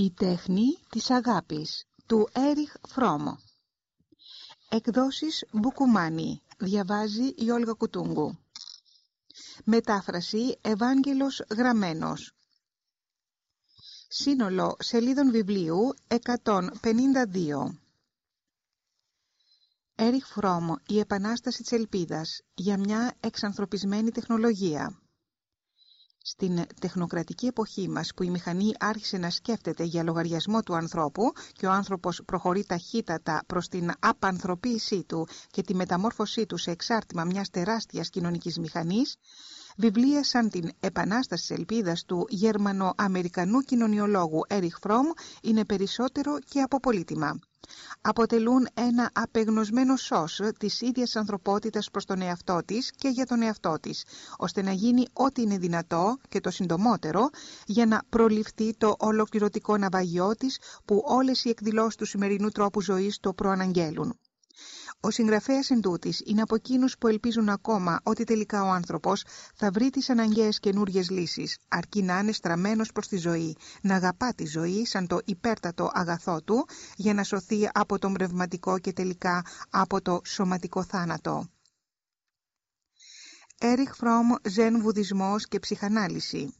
Η τέχνη της αγάπης του Έριχ Φρόμο. Εκδόσεις Μπουκουμάνι Διαβάζει η Όλγα Κουτούγκου. Μετάφραση Ευάγγελος Γραμμένος. Σύνολο σελίδων βιβλίου 152 Έριχ Φρόμο Η Επανάσταση της Ελπίδας για μια εξανθρωπισμένη τεχνολογία στην τεχνοκρατική εποχή μας που η μηχανή άρχισε να σκέφτεται για λογαριασμό του ανθρώπου και ο άνθρωπος προχωρεί ταχύτατα προς την απανθρωποίησή του και τη μεταμόρφωσή του σε εξάρτημα μιας τεράστιας κοινωνικής μηχανής, βιβλία σαν την «Επανάσταση της ελπίδας» του Γερμανο-Αμερικανού κοινωνιολόγου Έριχ Φρόμ είναι περισσότερο και αποπολίτημα αποτελούν ένα απεγνωσμένο σως της ίδιας ανθρωπότητας προς τον εαυτό της και για τον εαυτό της, ώστε να γίνει ό,τι είναι δυνατό και το συντομότερο για να προληφθεί το ολοκληρωτικό ναυαγιό της που όλες οι εκδηλώσεις του σημερινού τρόπου ζωής το προαναγγέλουν. Ο συγγραφέας εντούτοις είναι από εκείνους που ελπίζουν ακόμα ότι τελικά ο άνθρωπος θα βρει τις αναγκαίες καινούριες λύσεις, αρκεί να είναι στραμμένος προς τη ζωή, να αγαπά τη ζωή σαν το υπέρτατο αγαθό του, για να σωθεί από το πνευματικό και τελικά από το σωματικό θάνατο. Έριχ Φρόμ, Ζεν Βουδισμός και Ψυχανάλυση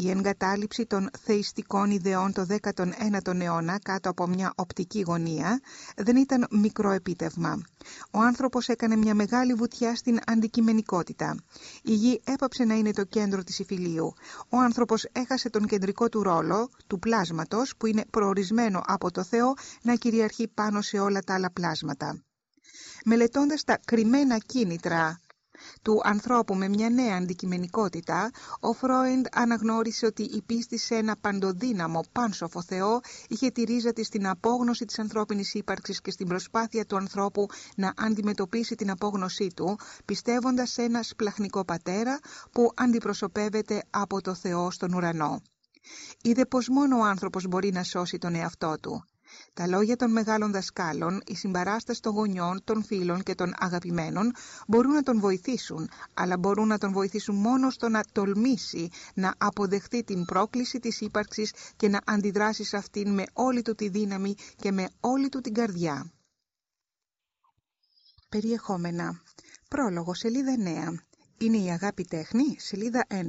η εγκατάλειψη των θεϊστικών ιδεών το 19ο αιώνα κάτω από μια οπτική γωνία δεν ήταν μικρό επίτευγμα. Ο άνθρωπος έκανε μια μεγάλη βουτιά στην αντικειμενικότητα. Η γη έπαψε να είναι το κέντρο της υφηλίου. Ο άνθρωπος έχασε τον κεντρικό του ρόλο, του πλάσματος, που είναι προορισμένο από το Θεό να κυριαρχεί πάνω σε όλα τα άλλα πλάσματα. Μελετώντας τα κρυμμένα κίνητρα του ανθρώπου με μια νέα αντικειμενικότητα, ο Φρόιντ αναγνώρισε ότι η πίστη σε ένα παντοδύναμο πάνσοφο Θεό είχε τη ρίζα της στην απόγνωση της ανθρώπινης ύπαρξης και στην προσπάθεια του ανθρώπου να αντιμετωπίσει την απόγνωσή του, πιστεύοντας σε ένα σπλαχνικό πατέρα που αντιπροσωπεύεται από το Θεό στον ουρανό. Είδε πως μόνο ο άνθρωπος μπορεί να σώσει τον εαυτό του. Τα λόγια των μεγάλων δασκάλων, η συμπαράσταση των γονιών, των φίλων και των αγαπημένων μπορούν να τον βοηθήσουν, αλλά μπορούν να τον βοηθήσουν μόνο στο να τολμήσει να αποδεχθεί την πρόκληση της ύπαρξης και να αντιδράσει σε αυτήν με όλη του τη δύναμη και με όλη του την καρδιά. Περιεχόμενα Πρόλογο, σελίδα 9. Είναι η αγάπη τέχνη, σελίδα 11.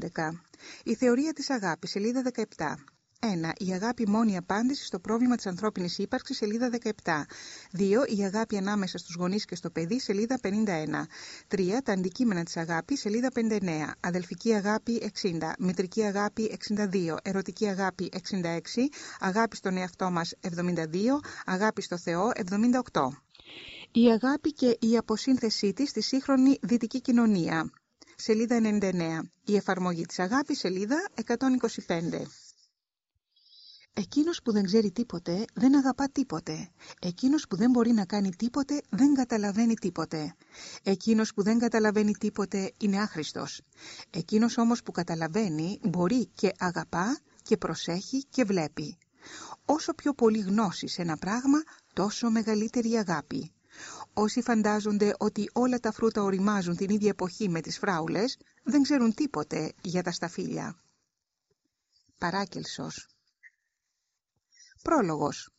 Η θεωρία της αγάπης, σελίδα 17. 1. Η αγάπη μόνη απάντηση στο πρόβλημα της ανθρώπινης ύπαρξης, σελίδα 17. 2. Η αγάπη ανάμεσα στους γονείς και στο παιδί, σελίδα 51. 3. Τα αντικείμενα της αγάπης, σελίδα 59. Αδελφική αγάπη 60. Μητρική αγάπη 62. Ερωτική αγάπη 66. Αγάπη στον εαυτό μας 72. Αγάπη στο Θεό 78. Η αγάπη και η αποσύνθεσή της στη σύγχρονη δυτική κοινωνία. Σελίδα 99. Η εφαρμογή της αγάπης, σελίδα 125. Εκείνος που δεν ξέρει τίποτε δεν αγαπά τίποτε. Εκείνος που δεν μπορεί να κάνει τίποτε δεν καταλαβαίνει τίποτε. Εκείνος που δεν καταλαβαίνει τίποτε είναι άχρηστος. Εκείνος όμως που καταλαβαίνει μπορεί και αγαπά και προσέχει και βλέπει. Όσο πιο πολύ γνώση σε ένα πράγμα, τόσο μεγαλύτερη αγάπη. Όσοι φαντάζονται ότι όλα τα φρούτα οριμάζουν την ίδια εποχή με τις φράουλες, δεν ξέρουν τίποτε για τα σταφύλια. Παράκελσος Πρόλογος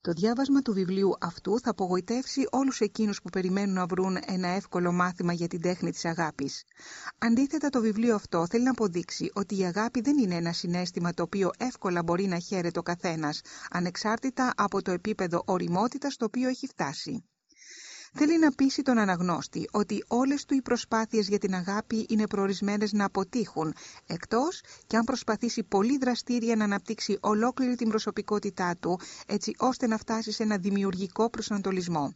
το διάβασμα του βιβλίου αυτού θα απογοητεύσει όλους εκείνους που περιμένουν να βρουν ένα εύκολο μάθημα για την τέχνη της αγάπης. Αντίθετα, το βιβλίο αυτό θέλει να αποδείξει ότι η αγάπη δεν είναι ένα συνέστημα το οποίο εύκολα μπορεί να χαίρεται ο καθένας, ανεξάρτητα από το επίπεδο οριμότητας στο οποίο έχει φτάσει. Θέλει να πείσει τον αναγνώστη ότι όλες του οι προσπάθειες για την αγάπη είναι προορισμένες να αποτύχουν, εκτός και αν προσπαθήσει πολύ δραστήρια να αναπτύξει ολόκληρη την προσωπικότητά του, έτσι ώστε να φτάσει σε ένα δημιουργικό προσανατολισμό.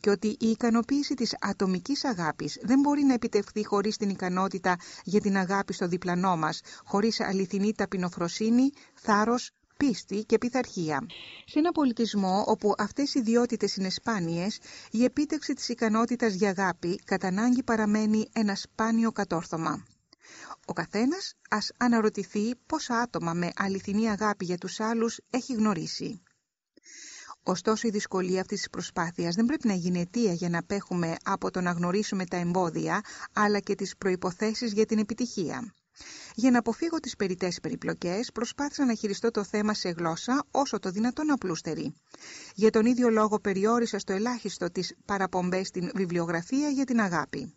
Και ότι η ικανοποίηση της ατομικής αγάπης δεν μπορεί να επιτευχθεί χωρίς την ικανότητα για την αγάπη στο διπλανό μας, χωρίς αληθινή ταπεινοφροσύνη, θάρρος, πίστη και πειθαρχία. Σε ένα πολιτισμό όπου αυτές οι ιδιότητες είναι σπάνιες, η επίτευξη της ικανότητας για αγάπη κατά ανάγκη παραμένει ένα σπάνιο κατόρθωμα. Ο καθένας ας αναρωτηθεί πόσα άτομα με αληθινή αγάπη για τους άλλους έχει γνωρίσει. Ωστόσο η δυσκολία αυτής της προσπάθειας δεν πρέπει να γίνει αιτία για να απέχουμε από το να γνωρίσουμε τα εμπόδια, αλλά και τις προϋποθέσεις για την επιτυχία. Για να αποφύγω τις περιττές περιπλοκές, προσπάθησα να χειριστώ το θέμα σε γλώσσα όσο το δυνατόν απλούστερη. Για τον ίδιο λόγο περιόρισα στο ελάχιστο τις παραπομπές στην βιβλιογραφία για την αγάπη.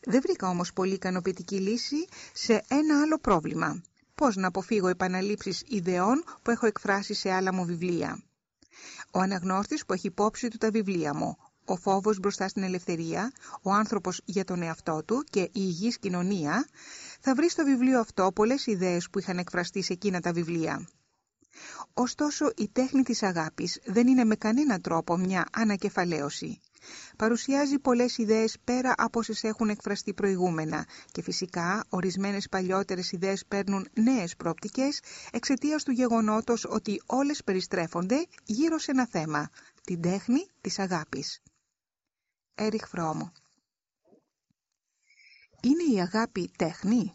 Δεν βρήκα όμως πολύ ικανοποιητική λύση σε ένα άλλο πρόβλημα. Πώς να αποφύγω επαναλήψεις ιδεών που έχω εκφράσει σε άλλα μου βιβλία. Ο αναγνώστης που έχει υπόψη του τα βιβλία μου, ο φόβος μπροστά στην ελευθερία, ο άνθρωπος για τον εαυτό του και η υγιής κοινωνία, θα βρει στο βιβλίο αυτό πολλές ιδέες που είχαν εκφραστεί σε εκείνα τα βιβλία. Ωστόσο, η τέχνη της αγάπης δεν είναι με κανένα τρόπο μια ανακεφαλαίωση. Παρουσιάζει πολλές ιδέες πέρα από όσες έχουν εκφραστεί προηγούμενα και φυσικά ορισμένες παλιότερες ιδέες παίρνουν νέες πρόπτικες εξαιτίας του γεγονότος ότι όλες περιστρέφονται γύρω σε ένα θέμα, την τέχνη της αγάπης. Έριχ Φρόμο Είναι η αγάπη τέχνη;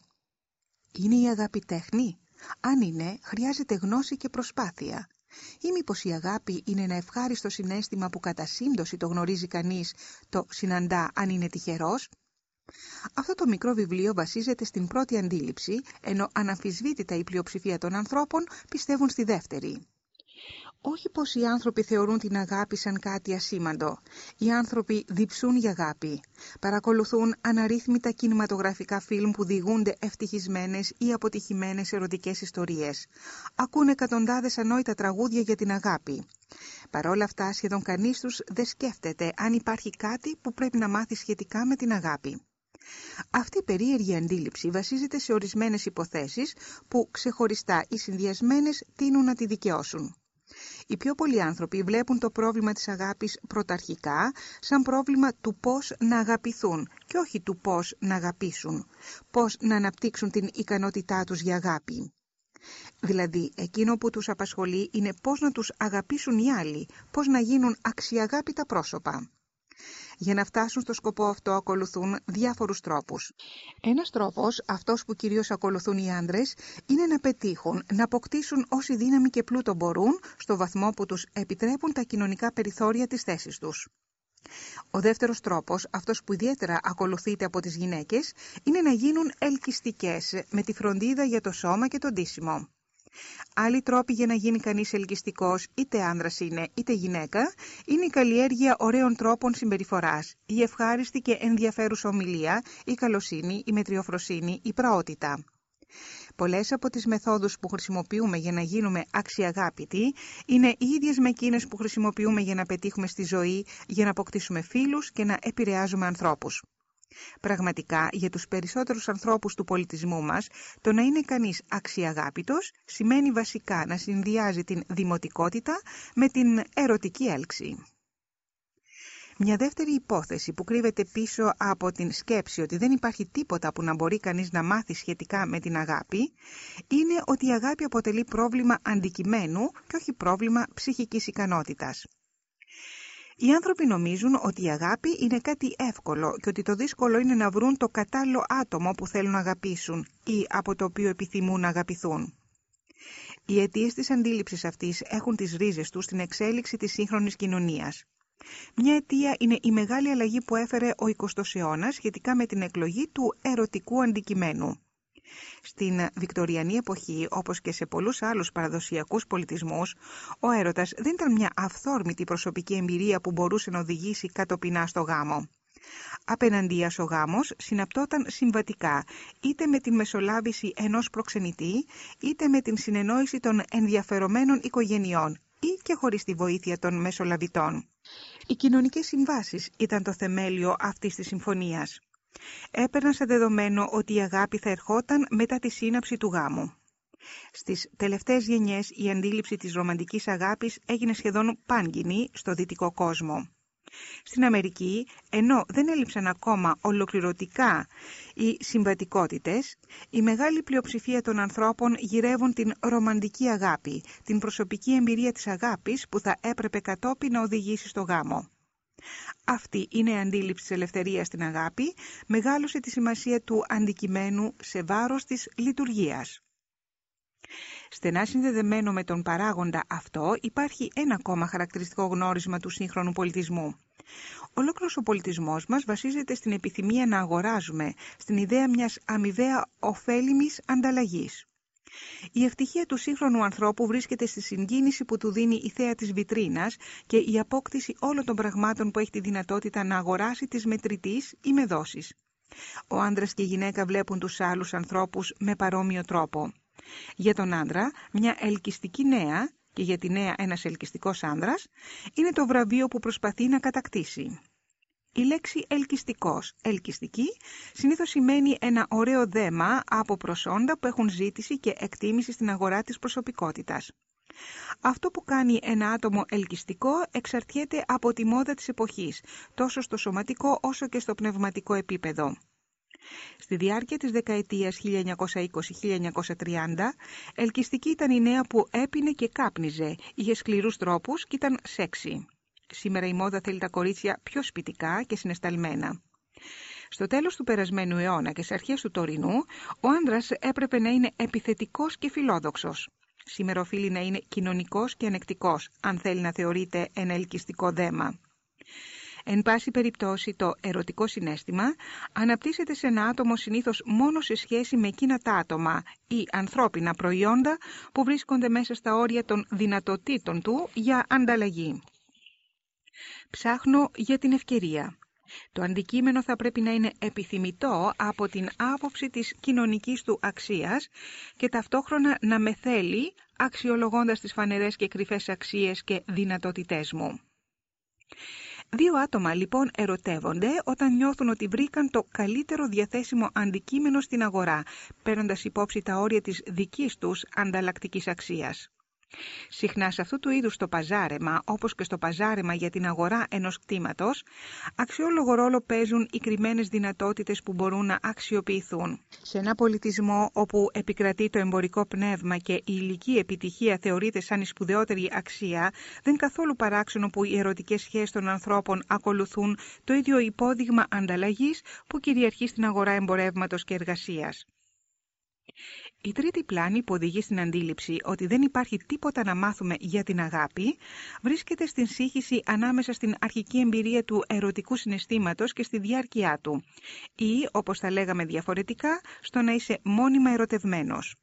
Είναι η αγάπη τέχνη; Αν είναι, χρειάζεται γνώση και προσπάθεια. Ή μήπως η αγάπη είναι ένα ευχάριστο συνέστημα που κατά σύμπτωση το γνωρίζει κανείς, το συναντά αν είναι τυχερός; Αυτό το μικρό βιβλίο βασίζεται στην πρώτη αντίληψη, ενώ αναμφισβήτητα η πλειοψηφία των ανθρώπων πιστεύουν στη δεύτερη. Όχι πως οι άνθρωποι θεωρούν την αγάπη σαν κάτι ασήμαντο. Οι άνθρωποι διψούν για αγάπη. Παρακολουθούν αναρρύθμιτα κινηματογραφικά φιλμ που διηγούνται ευτυχισμένες ή αποτυχημένες ερωτικές ιστορίες. Ακούν εκατοντάδες ανόητα τραγούδια για την αγάπη. Παρ' όλα αυτά σχεδόν κανείς τους δεν σκέφτεται αν υπάρχει κάτι που πρέπει να μάθει σχετικά με την αγάπη. Αυτή η περίεργη αντίληψη βασίζεται σε ορισμένες υποθέσεις που ξεχωριστά ή συνδυασμένες τείνουν να τη δικαιώσουν. Οι πιο πολλοί άνθρωποι βλέπουν το πρόβλημα της αγάπης πρωταρχικά σαν πρόβλημα του πώς να αγαπηθούν και όχι του πώς να αγαπήσουν, πώς να αναπτύξουν την ικανότητά τους για αγάπη. Δηλαδή, εκείνο που τους απασχολεί είναι πώς να τους αγαπήσουν οι άλλοι, πώς να γίνουν αξιαγάπητα πρόσωπα. Για να φτάσουν στο σκοπό αυτό ακολουθούν διάφορους τρόπους. Ένας τρόπος, αυτός που κυρίως ακολουθούν οι άντρες, είναι να πετύχουν, να αποκτήσουν όση δύναμη και πλούτο μπορούν στο βαθμό που τους επιτρέπουν τα κοινωνικά περιθώρια της θέσης τους. Ο δεύτερος τρόπος, αυτός που ιδιαίτερα ακολουθείται από τις γυναίκες, είναι να γίνουν ελκυστικές με τη φροντίδα για το σώμα και το ντύσιμο. Άλλοι τρόποι για να γίνει κανείς ελκυστικός, είτε άνδρας είναι είτε γυναίκα, είναι η καλλιέργεια ωραίων τρόπων συμπεριφοράς, η ευχάριστη και ενδιαφέρουσα ομιλία, η καλοσύνη, η μετριοφροσύνη, η πραότητα. Πολλές από τις μεθόδους που χρησιμοποιούμε για να γίνουμε αξιαγάπητοι είναι οι ίδιες με εκείνες που χρησιμοποιούμε για να πετύχουμε στη ζωή, για να αποκτήσουμε φίλους και να επηρεάζουμε ανθρώπους. Πραγματικά, για τους περισσότερους ανθρώπους του πολιτισμού μας, το να είναι κανείς αξιαγάπητος σημαίνει βασικά να συνδυάζει την δημοτικότητα με την ερωτική έλξη. Μια δεύτερη υπόθεση που κρύβεται πίσω από την σκέψη ότι δεν υπάρχει τίποτα που να μπορεί κανείς να μάθει σχετικά με την αγάπη είναι ότι η αγάπη αποτελεί πρόβλημα αντικειμένου και όχι πρόβλημα ψυχικής ικανότητας. Οι άνθρωποι νομίζουν ότι η αγάπη είναι κάτι εύκολο και ότι το δύσκολο είναι να βρουν το κατάλληλο άτομο που θέλουν να αγαπήσουν ή από το οποίο επιθυμούν να αγαπηθούν. Οι αιτίες της αντίληψης αυτής έχουν τις ρίζες τους στην εξέλιξη της σύγχρονης κοινωνίας. Μια αιτία είναι η μεγάλη αλλαγή που έφερε ο 20ος αιώνας σχετικά με την εκλογή του ερωτικού αντικειμένου. Στην Βικτοριανή εποχή, όπως και σε πολλούς άλλους παραδοσιακούς πολιτισμούς, ο έρωτας δεν ήταν μια αυθόρμητη προσωπική εμπειρία που μπορούσε να οδηγήσει κατοπινά στο γάμο. Απέναντίας ο γάμος συναπτόταν συμβατικά, είτε με την μεσολάβηση ενός προξενητή, είτε με την συνεννόηση των ενδιαφερομένων οικογενειών ή και χωρίς τη βοήθεια των μεσολαβητών. Οι κοινωνικές συμβάσεις ήταν το θεμέλιο αυτής της συμφωνίας έπαιρναν σε δεδομένο ότι η αγάπη θα ερχόταν μετά τη σύναψη του γάμου. Στις τελευταίες γενιές η αντίληψη της ρομαντικής αγάπης έγινε σχεδόν πάγκινη στο δυτικό κόσμο. Στην Αμερική, ενώ δεν έλειψαν ακόμα ολοκληρωτικά οι συμβατικότητες, η μεγάλη πλειοψηφία των ανθρώπων γυρεύουν την ρομαντική αγάπη, την προσωπική εμπειρία της αγάπης που θα έπρεπε κατόπιν να οδηγήσει στο γάμο. Αυτή είναι η αντίληψη της ελευθερίας στην αγάπη, μεγάλωσε τη σημασία του αντικειμένου σε βάρος της λειτουργίας. Στενά συνδεδεμένο με τον παράγοντα αυτό υπάρχει ένα ακόμα χαρακτηριστικό γνώρισμα του σύγχρονου πολιτισμού. Ολόκληρος ο πολιτισμός μας βασίζεται στην επιθυμία να αγοράζουμε, στην ιδέα μιας αμοιβαία ωφέλιμης ανταλλαγής. Η ευτυχία του σύγχρονου ανθρώπου βρίσκεται στη συγκίνηση που του δίνει η θέα της βιτρίνας και η απόκτηση όλων των πραγμάτων που έχει τη δυνατότητα να αγοράσει της μετρητής ή με δόσεις. Ο άντρας και η γυναίκα βλέπουν τους άλλους ανθρώπους με παρόμοιο τρόπο. Για τον άντρα, μια ελκυστική νέα και για τη νέα ένας ελκυστικός άνδρας είναι το βραβείο που προσπαθεί να κατακτήσει. Η λέξη ελκυστικός, ελκυστική, συνήθως σημαίνει ένα ωραίο δέμα από προσόντα που έχουν ζήτηση και εκτίμηση στην αγορά της προσωπικότητας. Αυτό που κάνει ένα άτομο ελκυστικό εξαρτιέται από τη μόδα της εποχής, τόσο στο σωματικό όσο και στο πνευματικό επίπεδο. Στη διάρκεια της δεκαετίας 1920-1930, ελκυστική ήταν η νέα που έπινε και κάπνιζε, είχε σκληρούς τρόπους και ήταν σεξι. Σήμερα η μόδα θέλει τα κορίτσια πιο σπιτικά και συνεσταλμένα. Στο τέλος του περασμένου αιώνα και στις αρχές του τωρινού, ο άντρας έπρεπε να είναι επιθετικός και φιλόδοξος. Σήμερα οφείλει να είναι κοινωνικός και ανεκτικός, αν θέλει να θεωρείται ένα ελκυστικό δέμα. Εν πάση περιπτώσει, το ερωτικό συνέστημα αναπτύσσεται σε ένα άτομο συνήθως μόνο σε σχέση με εκείνα τα άτομα ή ανθρώπινα προϊόντα που βρίσκονται μέσα στα όρια των δυνατοτήτων του για ανταλλαγή. Ψάχνω για την ευκαιρία. Το αντικείμενο θα πρέπει να είναι επιθυμητό από την άποψη της κοινωνικής του αξίας και ταυτόχρονα να με θέλει αξιολογώντας τις φανερές και κρυφές αξίες και δυνατότητές μου. Δύο άτομα λοιπόν ερωτεύονται όταν νιώθουν ότι βρήκαν το καλύτερο διαθέσιμο αντικείμενο στην αγορά, παίρνοντας υπόψη τα όρια της δικής τους ανταλλακτικής αξίας. Συχνά σε αυτού του είδους το παζάρεμα, όπως και στο παζάρεμα για την αγορά ενός κτήματος, αξιόλογο ρόλο παίζουν οι κρυμμένες δυνατότητες που μπορούν να αξιοποιηθούν. Σε ένα πολιτισμό όπου επικρατεί το εμπορικό πνεύμα και η ηλική επιτυχία θεωρείται σαν η σπουδαιότερη αξία, δεν καθόλου παράξενο που οι ερωτικές σχέσεις των ανθρώπων ακολουθούν το ίδιο υπόδειγμα ανταλλαγής που κυριαρχεί στην αγορά εμπορεύματος και εργασίας. Η τρίτη πλάνη που οδηγεί στην αντίληψη ότι δεν υπάρχει τίποτα να μάθουμε για την αγάπη βρίσκεται στην σύγχυση ανάμεσα στην αρχική εμπειρία του ερωτικού συναισθήματος και στη διάρκεια του ή, όπως θα λέγαμε διαφορετικά, στο να είσαι μόνιμα ερωτευμένος.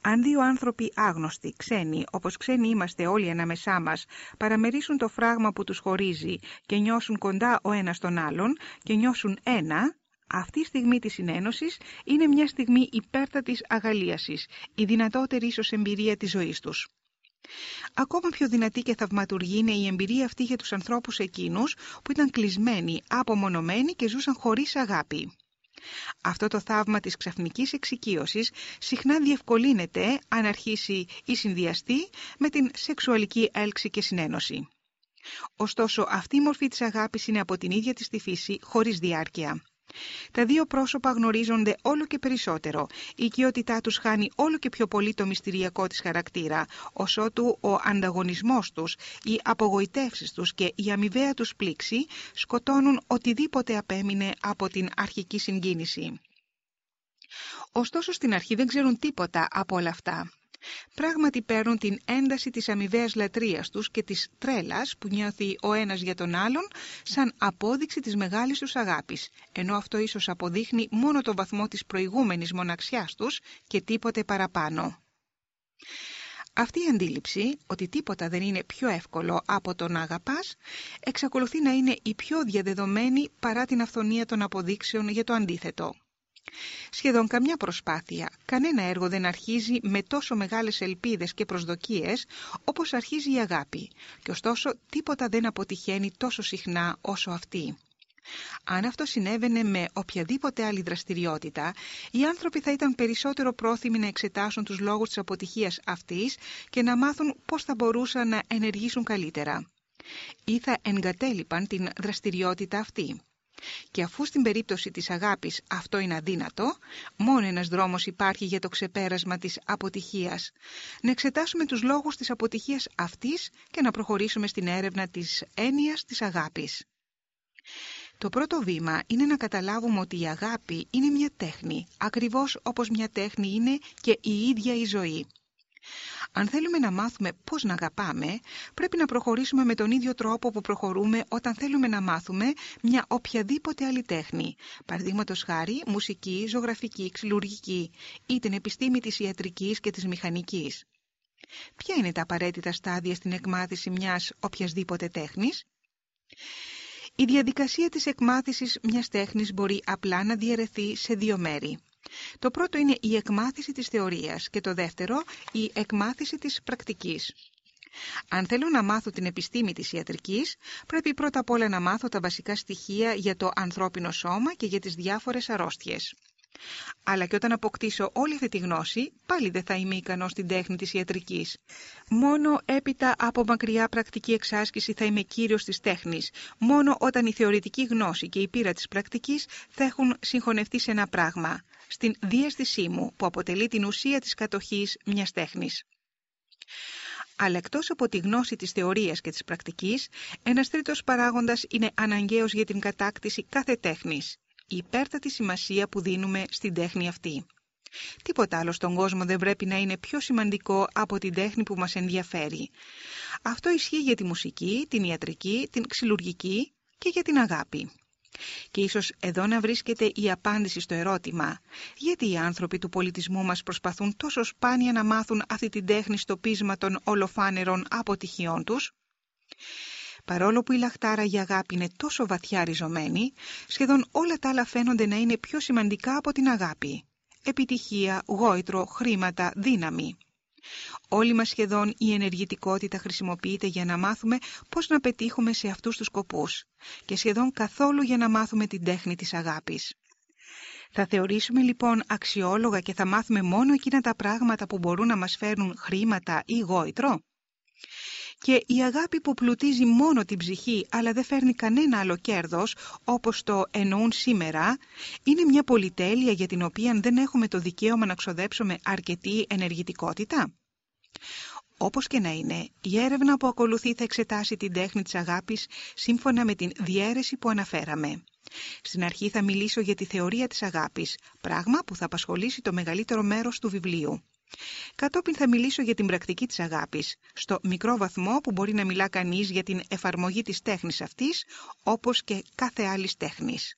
Αν δύο άνθρωποι άγνωστοι, ξένοι, όπως ξένοι είμαστε όλοι ανάμεσά μας, παραμερίσουν το φράγμα που τους χωρίζει και νιώσουν κοντά ο ένας τον άλλον και νιώσουν ένα, αυτή η στιγμή της συνένωσης είναι μια στιγμή υπέρτατης αγαλίασης, η δυνατότερη ίσως εμπειρία της ζωής τους. Ακόμα πιο δυνατή και θαυματουργή είναι η εμπειρία αυτή για τους ανθρώπους εκείνους που ήταν κλεισμένοι, απομονωμένοι και ζούσαν χωρίς αγάπη. Αυτό το θαύμα της ξαφνικής εξοικείωσης συχνά διευκολύνεται αν αρχίσει ή συνδυαστεί με την σεξουαλική έλξη και συνένωση. Ωστόσο, αυτή η μορφή της αγάπης είναι από την ίδια της τη φύση χωρίς διάρκεια. Τα δύο πρόσωπα γνωρίζονται όλο και περισσότερο. Η οικειότητά τους χάνει όλο και πιο πολύ το μυστηριακό της χαρακτήρα, ώσοτου ο ανταγωνισμός τους, οι απογοητεύσεις τους και η αμοιβαία τους πλήξη σκοτώνουν οτιδήποτε απέμεινε από την αρχική συγκίνηση. Ωστόσο στην αρχή δεν ξέρουν τίποτα από όλα αυτά πράγματι παίρνουν την ένταση της αμοιβαίας λατρείας τους και της τρέλας που νιώθει ο ένας για τον άλλον σαν απόδειξη της μεγάλης τους αγάπης, ενώ αυτό ίσως αποδείχνει μόνο το βαθμό της προηγούμενης μοναξιάς τους και τίποτε παραπάνω. Αυτή η αντίληψη ότι τίποτα δεν είναι πιο εύκολο από το να αγαπάς εξακολουθεί να είναι η πιο διαδεδομένη παρά την αυθονία των αποδείξεων για το αντίθετο. Σχεδόν καμιά προσπάθεια, κανένα έργο δεν αρχίζει με τόσο μεγάλες ελπίδες και προσδοκίες όπως αρχίζει η αγάπη και ωστόσο τίποτα δεν αποτυχαίνει τόσο συχνά όσο αυτή. Αν αυτό συνέβαινε με οποιαδήποτε άλλη δραστηριότητα, οι άνθρωποι θα ήταν περισσότερο πρόθυμοι να εξετάσουν τους λόγους της αποτυχίας αυτής και να μάθουν πώς θα μπορούσαν να ενεργήσουν καλύτερα. Ή θα εγκατέλειπαν την δραστηριότητα αυτή. Και αφού στην περίπτωση της αγάπης αυτό είναι αδύνατο, μόνο ένας δρόμος υπάρχει για το ξεπέρασμα της αποτυχίας. Να εξετάσουμε τους λόγους της αποτυχίας αυτής και να προχωρήσουμε στην έρευνα της έννοιας της αγάπης. Το πρώτο βήμα είναι να καταλάβουμε ότι η αγάπη είναι μια τέχνη, ακριβώς όπως μια τέχνη είναι και η ίδια η ζωή. Αν θέλουμε να μάθουμε πώς να αγαπάμε, πρέπει να προχωρήσουμε με τον ίδιο τρόπο που προχωρούμε όταν θέλουμε να μάθουμε μια οποιαδήποτε άλλη τέχνη. Παραδείγματος χάρη, μουσική, ζωγραφική, ξυλουργική ή την επιστήμη της ιατρικής και της μηχανικής. Ποια είναι τα απαραίτητα στάδια στην εκμάθηση μιας οποιασδήποτε τέχνης; Η διαδικασία της εκμάθησης μιας τέχνης μπορεί απλά να διαιρεθεί σε δύο μέρη. Το πρώτο είναι η εκμάθηση της θεωρίας και το δεύτερο η εκμάθηση της πρακτικής. Αν θέλω να μάθω την επιστήμη της ιατρικής, πρέπει πρώτα απ' όλα να μάθω τα βασικά στοιχεία για το ανθρώπινο σώμα και για τις διάφορες αρρώστιες. Αλλά και όταν αποκτήσω όλη αυτή τη γνώση, πάλι δεν θα είμαι ικανός στην τέχνη της ιατρικής. Μόνο έπειτα από μακριά πρακτική εξάσκηση θα είμαι κύριος της τέχνης. Μόνο όταν η θεωρητική γνώση και η πείρα της πρακτικής θα έχουν συγχωνευτεί σε ένα πράγμα, στην διέστησή μου που αποτελεί την ουσία της κατοχής μιας τέχνης. Αλλά εκτός από τη γνώση της θεωρίας και της πρακτικής, ένας τρίτος παράγοντας είναι αναγκαίος για την κατάκτηση κάθε τέχνης, η υπέρτατη σημασία που δίνουμε στην τέχνη αυτή. Τίποτα άλλο στον κόσμο δεν πρέπει να είναι πιο σημαντικό από την τέχνη που μας ενδιαφέρει. Αυτό ισχύει για τη μουσική, την ιατρική, την ξυλουργική και για την αγάπη. Και ίσως εδώ να βρίσκεται η απάντηση στο ερώτημα γιατί οι άνθρωποι του πολιτισμού μας προσπαθούν τόσο σπάνια να μάθουν αυτή την τέχνη στο πείσμα των ολοφάνερων αποτυχιών τους; Παρόλο που η λαχτάρα για αγάπη είναι τόσο βαθιά ριζωμένη, σχεδόν όλα τα άλλα φαίνονται να είναι πιο σημαντικά από την αγάπη. Επιτυχία, γόητρο, χρήματα, δύναμη. Όλη μας σχεδόν η ενεργητικότητα χρησιμοποιείται για να μάθουμε πώς να πετύχουμε σε αυτούς τους σκοπούς και σχεδόν καθόλου για να μάθουμε την τέχνη της αγάπης. Θα θεωρήσουμε λοιπόν αξιόλογα και θα μάθουμε μόνο εκείνα τα πράγματα που μπορούν να μας φέρνουν χρήματα ή γόητρο; Και η αγάπη που πλουτίζει μόνο την ψυχή αλλά δεν φέρνει κανένα άλλο κέρδος όπως το εννοούν σήμερα είναι μια πολυτέλεια για την οποία δεν έχουμε το δικαίωμα να ξοδέψουμε αρκετή ενεργητικότητα. Όπως και να είναι, η έρευνα που ακολουθεί θα εξετάσει την τέχνη της αγάπης σύμφωνα με την διαίρεση που αναφέραμε. Στην αρχή θα μιλήσω για τη θεωρία της αγάπης, πράγμα που θα απασχολήσει το μεγαλύτερο μέρος του βιβλίου. Κατόπιν θα μιλήσω για την πρακτική της αγάπης, στο μικρό βαθμό που μπορεί να μιλά κανείς για την εφαρμογή της τέχνης αυτής, όπως και κάθε άλλης τέχνης.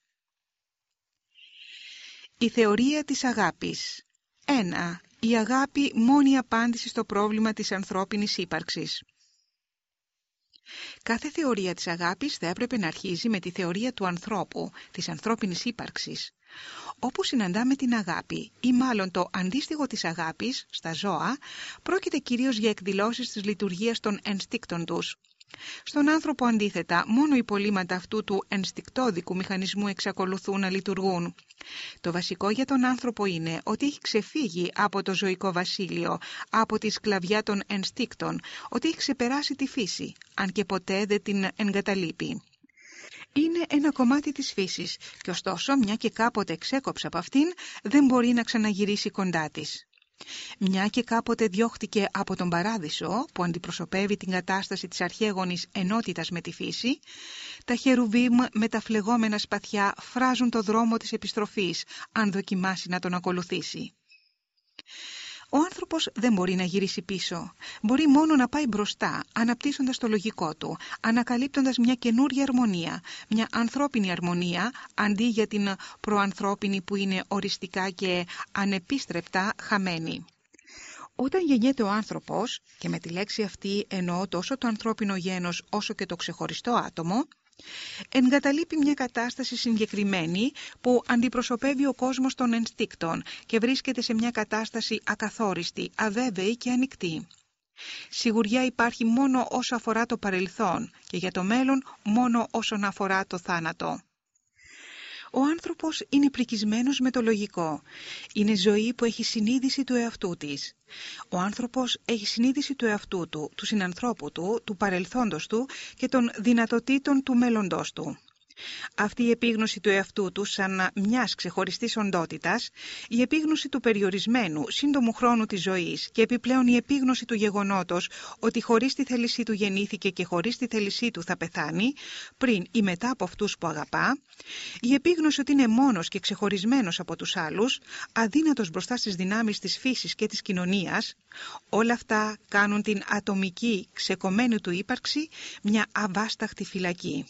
Η θεωρία της αγάπης 1. Η αγάπη μόνη απάντηση στο πρόβλημα της ανθρώπινης ύπαρξης. Κάθε θεωρία της αγάπης θα έπρεπε να αρχίζει με τη θεωρία του ανθρώπου, της ανθρώπινης ύπαρξης. Όπου συναντάμε την αγάπη ή μάλλον το αντίστοιχο της αγάπης στα ζώα, πρόκειται κυρίως για εκδηλώσεις της λειτουργίας των ενστίκτων τους. Στον άνθρωπο αντίθετα, μόνο οι υπολείμματα αυτού του ενστικτόδικου μηχανισμού εξακολουθούν να λειτουργούν. Το βασικό για τον άνθρωπο είναι ότι έχει ξεφύγει από το ζωικό βασίλειο, από τη σκλαβιά των ενστίκτων, ότι έχει ξεπεράσει τη φύση, αν και ποτέ δεν την εγκαταλείπει είναι ένα κομμάτι της φύσης και ωστόσο μια και κάποτε ξέκοψε από αυτήν δεν μπορεί να ξαναγυρίσει κοντά της. Μια και κάποτε διώχτηκε από τον παράδεισο που αντιπροσωπεύει την κατάσταση της αρχαίγονης ενότητας με τη φύση, τα χερουβίμ με τα φλεγόμενα σπαθιά φράζουν το δρόμο της επιστροφής αν δοκιμάσει να τον ακολουθήσει. Ο άνθρωπος δεν μπορεί να γυρίσει πίσω. Μπορεί μόνο να πάει μπροστά, αναπτύσσοντας το λογικό του, ανακαλύπτοντας μια καινούρια αρμονία, μια ανθρώπινη αρμονία, αντί για την προανθρώπινη που είναι οριστικά και ανεπίστρεπτα χαμένη. Όταν γεννιέται ο άνθρωπος, και με τη λέξη αυτή εννοώ τόσο το ανθρώπινο γένος όσο και το ξεχωριστό άτομο, εγκαταλείπει μια κατάσταση συγκεκριμένη που αντιπροσωπεύει ο κόσμος των ενστίκτων και βρίσκεται σε μια κατάσταση ακαθόριστη, αβέβαιη και ανοιχτή. Σιγουριά υπάρχει μόνο όσο αφορά το παρελθόν και για το μέλλον μόνο όσον αφορά το θάνατο. Ο άνθρωπος είναι πρικισμένος με το λογικό. Είναι ζωή που έχει συνείδηση του εαυτού της. Ο άνθρωπος έχει συνείδηση του εαυτού του, του συνανθρώπου του, του παρελθόντος του και των δυνατοτήτων του μέλλοντος του. Αυτή η επίγνωση του εαυτού τους σαν μιας ξεχωριστής οντότητας, η επίγνωση του περιορισμένου, σύντομου χρόνου της ζωής και επιπλέον η επίγνωση του γεγονότος ότι χωρίς τη θέλησή του γεννήθηκε και χωρίς τη θέλησή του θα πεθάνει, πριν ή μετά από αυτούς που αγαπά, η επίγνωση ότι είναι μόνος και ξεχωρισμένος από τους άλλους, αδύνατος μπροστά στις δυνάμεις της φύσης και της κοινωνίας, όλα αυτά κάνουν την ατομική ξεκομμένη του ύπαρξη μια αβάσταχτη φυλακή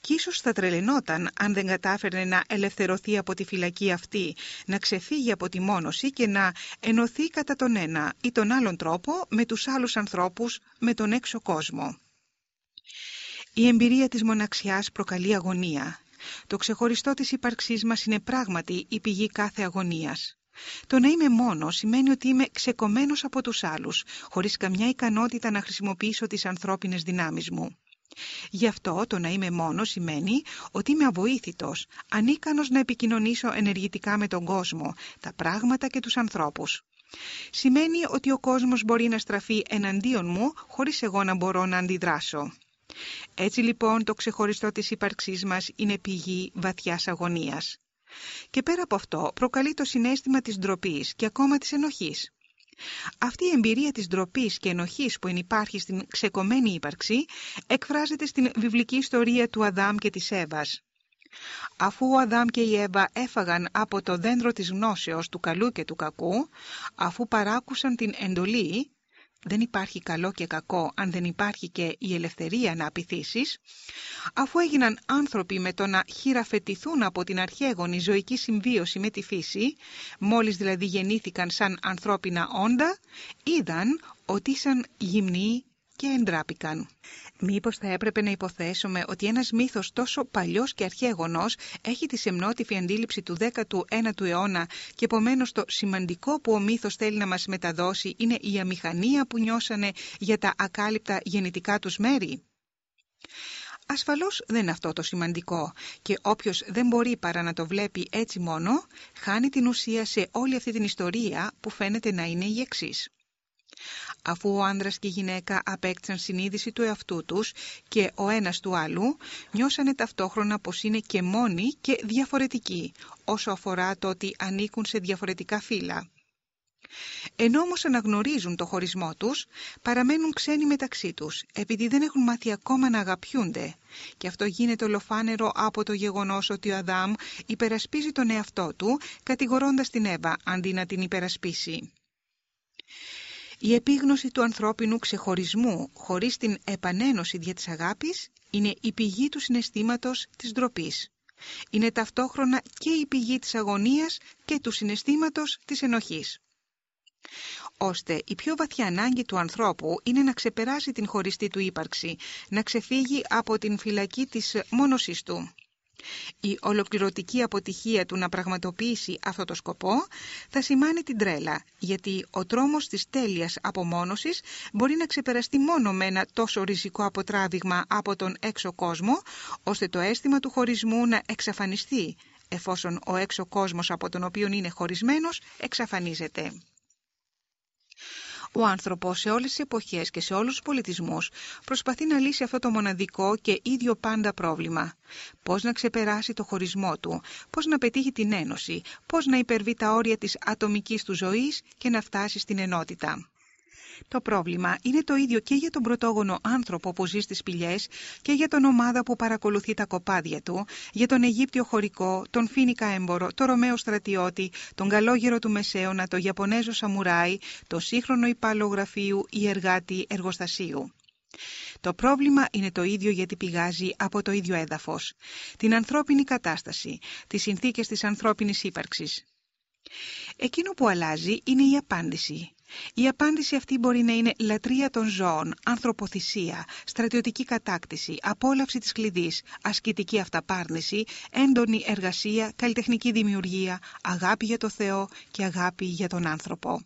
και ίσως θα τρελαινόταν αν δεν κατάφερνε να ελευθερωθεί από τη φυλακή αυτή, να ξεφύγει από τη μόνωση και να ενωθεί κατά τον ένα ή τον άλλον τρόπο με τους άλλους ανθρώπους, με τον έξω κόσμο. Η εμπειρία της μοναξιάς προκαλεί αγωνία. Το ξεχωριστό της ύπαρξής μας είναι πράγματι η πηγή κάθε αγωνίας. Το να είμαι μόνος σημαίνει ότι είμαι ξεκομμένος από τους άλλους, χωρίς καμιά ικανότητα να χρησιμοποιήσω τις ανθρώπινες δυνάμεις μου. Γι' αυτό το να είμαι μόνος σημαίνει ότι είμαι αβοήθητος, ανίκανος να επικοινωνήσω ενεργητικά με τον κόσμο, τα πράγματα και τους ανθρώπους. Σημαίνει ότι ο κόσμος μπορεί να στραφεί εναντίον μου χωρίς εγώ να μπορώ να αντιδράσω. Έτσι λοιπόν το ξεχωριστό της ύπαρξής μας είναι πηγή βαθιάς αγωνίας. Και πέρα από αυτό προκαλεί το συνέστημα της ντροπής και ακόμα της ενοχής. Αυτή η εμπειρία της ντροπής και ενοχής που ενυπάρχει στην ξεκομμένη ύπαρξη εκφράζεται στην βιβλική ιστορία του Αδάμ και της Εύας. Αφού ο Αδάμ και η Εύα έφαγαν από το δέντρο της γνώσεως του καλού και του κακού, αφού παράκουσαν την εντολή δεν υπάρχει καλό και κακό αν δεν υπάρχει και η ελευθερία να απειθήσεις, αφού έγιναν άνθρωποι με το να χειραφετηθούν από την αρχαίγονη ζωική συμβίωση με τη φύση, μόλις δηλαδή γεννήθηκαν σαν ανθρώπινα όντα, είδαν ότι ήσαν γυμνοί και εντράπηκαν. Μήπως θα έπρεπε να υποθέσουμε ότι ένας μύθος τόσο παλιός και αρχαίγονος έχει τη σεμνότυφη αντίληψη του 19ου αιώνα και επομένως το σημαντικό που ο μύθος θέλει να μας μεταδώσει είναι η αμηχανία που νιώσανε για τα ακάλυπτα γεννητικά τους μέρη; Ασφαλώς δεν είναι αυτό το σημαντικό και όποιος δεν μπορεί παρά να το βλέπει έτσι μόνο, χάνει την ουσία σε όλη αυτή την ιστορία που φαίνεται να είναι η εξής αφού ο άνδρας και η γυναίκα απέκτησαν συνείδηση του εαυτού τους και ο ένας του άλλου, νιώσανε ταυτόχρονα πως είναι και μόνοι και διαφορετικοί, όσο αφορά το ότι ανήκουν σε διαφορετικά φύλλα. Ενώ όμως αναγνωρίζουν το χωρισμό τους, παραμένουν ξένοι μεταξύ τους, επειδή δεν έχουν μάθει ακόμα να αγαπιούνται. Και αυτό γίνεται ολοφάνερο από το γεγονός ότι ο Αδάμ υπερασπίζει τον εαυτό του, κατηγορώντας την Εύα αντί να την υπερασπίσει. Η επίγνωση του ανθρώπινου ξεχωρισμού χωρίς την επανένωση δια της αγάπης είναι η πηγή του συναισθήματος της ντροπής. Είναι ταυτόχρονα και η πηγή της αγωνίας και του συναισθήματος της ενοχής. Ώστε η πιο βαθιά ανάγκη του ανθρώπου είναι να ξεπεράσει την χωριστή του ύπαρξη, να ξεφύγει από την φυλακή της μόνωσής του. Η ολοκληρωτική αποτυχία του να πραγματοποιήσει αυτό το σκοπό θα σημάνει την τρέλα, γιατί ο τρόμος της τέλειας απομόνωσης μπορεί να ξεπεραστεί μόνο με ένα τόσο ριζικό αποτράβηγμα από τον έξω κόσμο, ώστε το αίσθημα του χωρισμού να εξαφανιστεί, εφόσον ο έξω κόσμος από τον οποίο είναι χωρισμένος εξαφανίζεται. Ο άνθρωπος σε όλες τις εποχές και σε όλους τους πολιτισμούς προσπαθεί να λύσει αυτό το μοναδικό και ίδιο πάντα πρόβλημα. Πώς να ξεπεράσει το χωρισμό του, πώς να πετύχει την ένωση, πώς να υπερβεί τα όρια της ατομικής του ζωής και να φτάσει στην ενότητα. Το πρόβλημα είναι το ίδιο και για τον πρωτόγονο άνθρωπο που ζει στις σπηλιές και για τον ομάδα που παρακολουθεί τα κοπάδια του, για τον Αιγύπτιο χωρικό, τον Φίνικα έμπορο, τον Ρωμαίο στρατιώτη, τον καλόγερο του Μεσαίωνα, τον Ιαπωνέζο σαμουράι, το σύγχρονο υπάλληλο γραφείου ή εργάτη εργοστασίου. Το πρόβλημα είναι το ίδιο γιατί πηγάζει από το ίδιο έδαφος, την ανθρώπινη κατάσταση, τις συνθήκες της ανθρώπινης ύπαρξης. Εκείνο που αλλάζει είναι η απάντηση. Η απάντηση αυτή μπορεί να είναι λατρεία των ζώων, ανθρωποθυσία, στρατιωτική κατάκτηση, απόλαυση της κλειδής, ασκητική αυταπάρνηση, έντονη εργασία, καλλιτεχνική δημιουργία, αγάπη για το Θεό και αγάπη για τον άνθρωπο.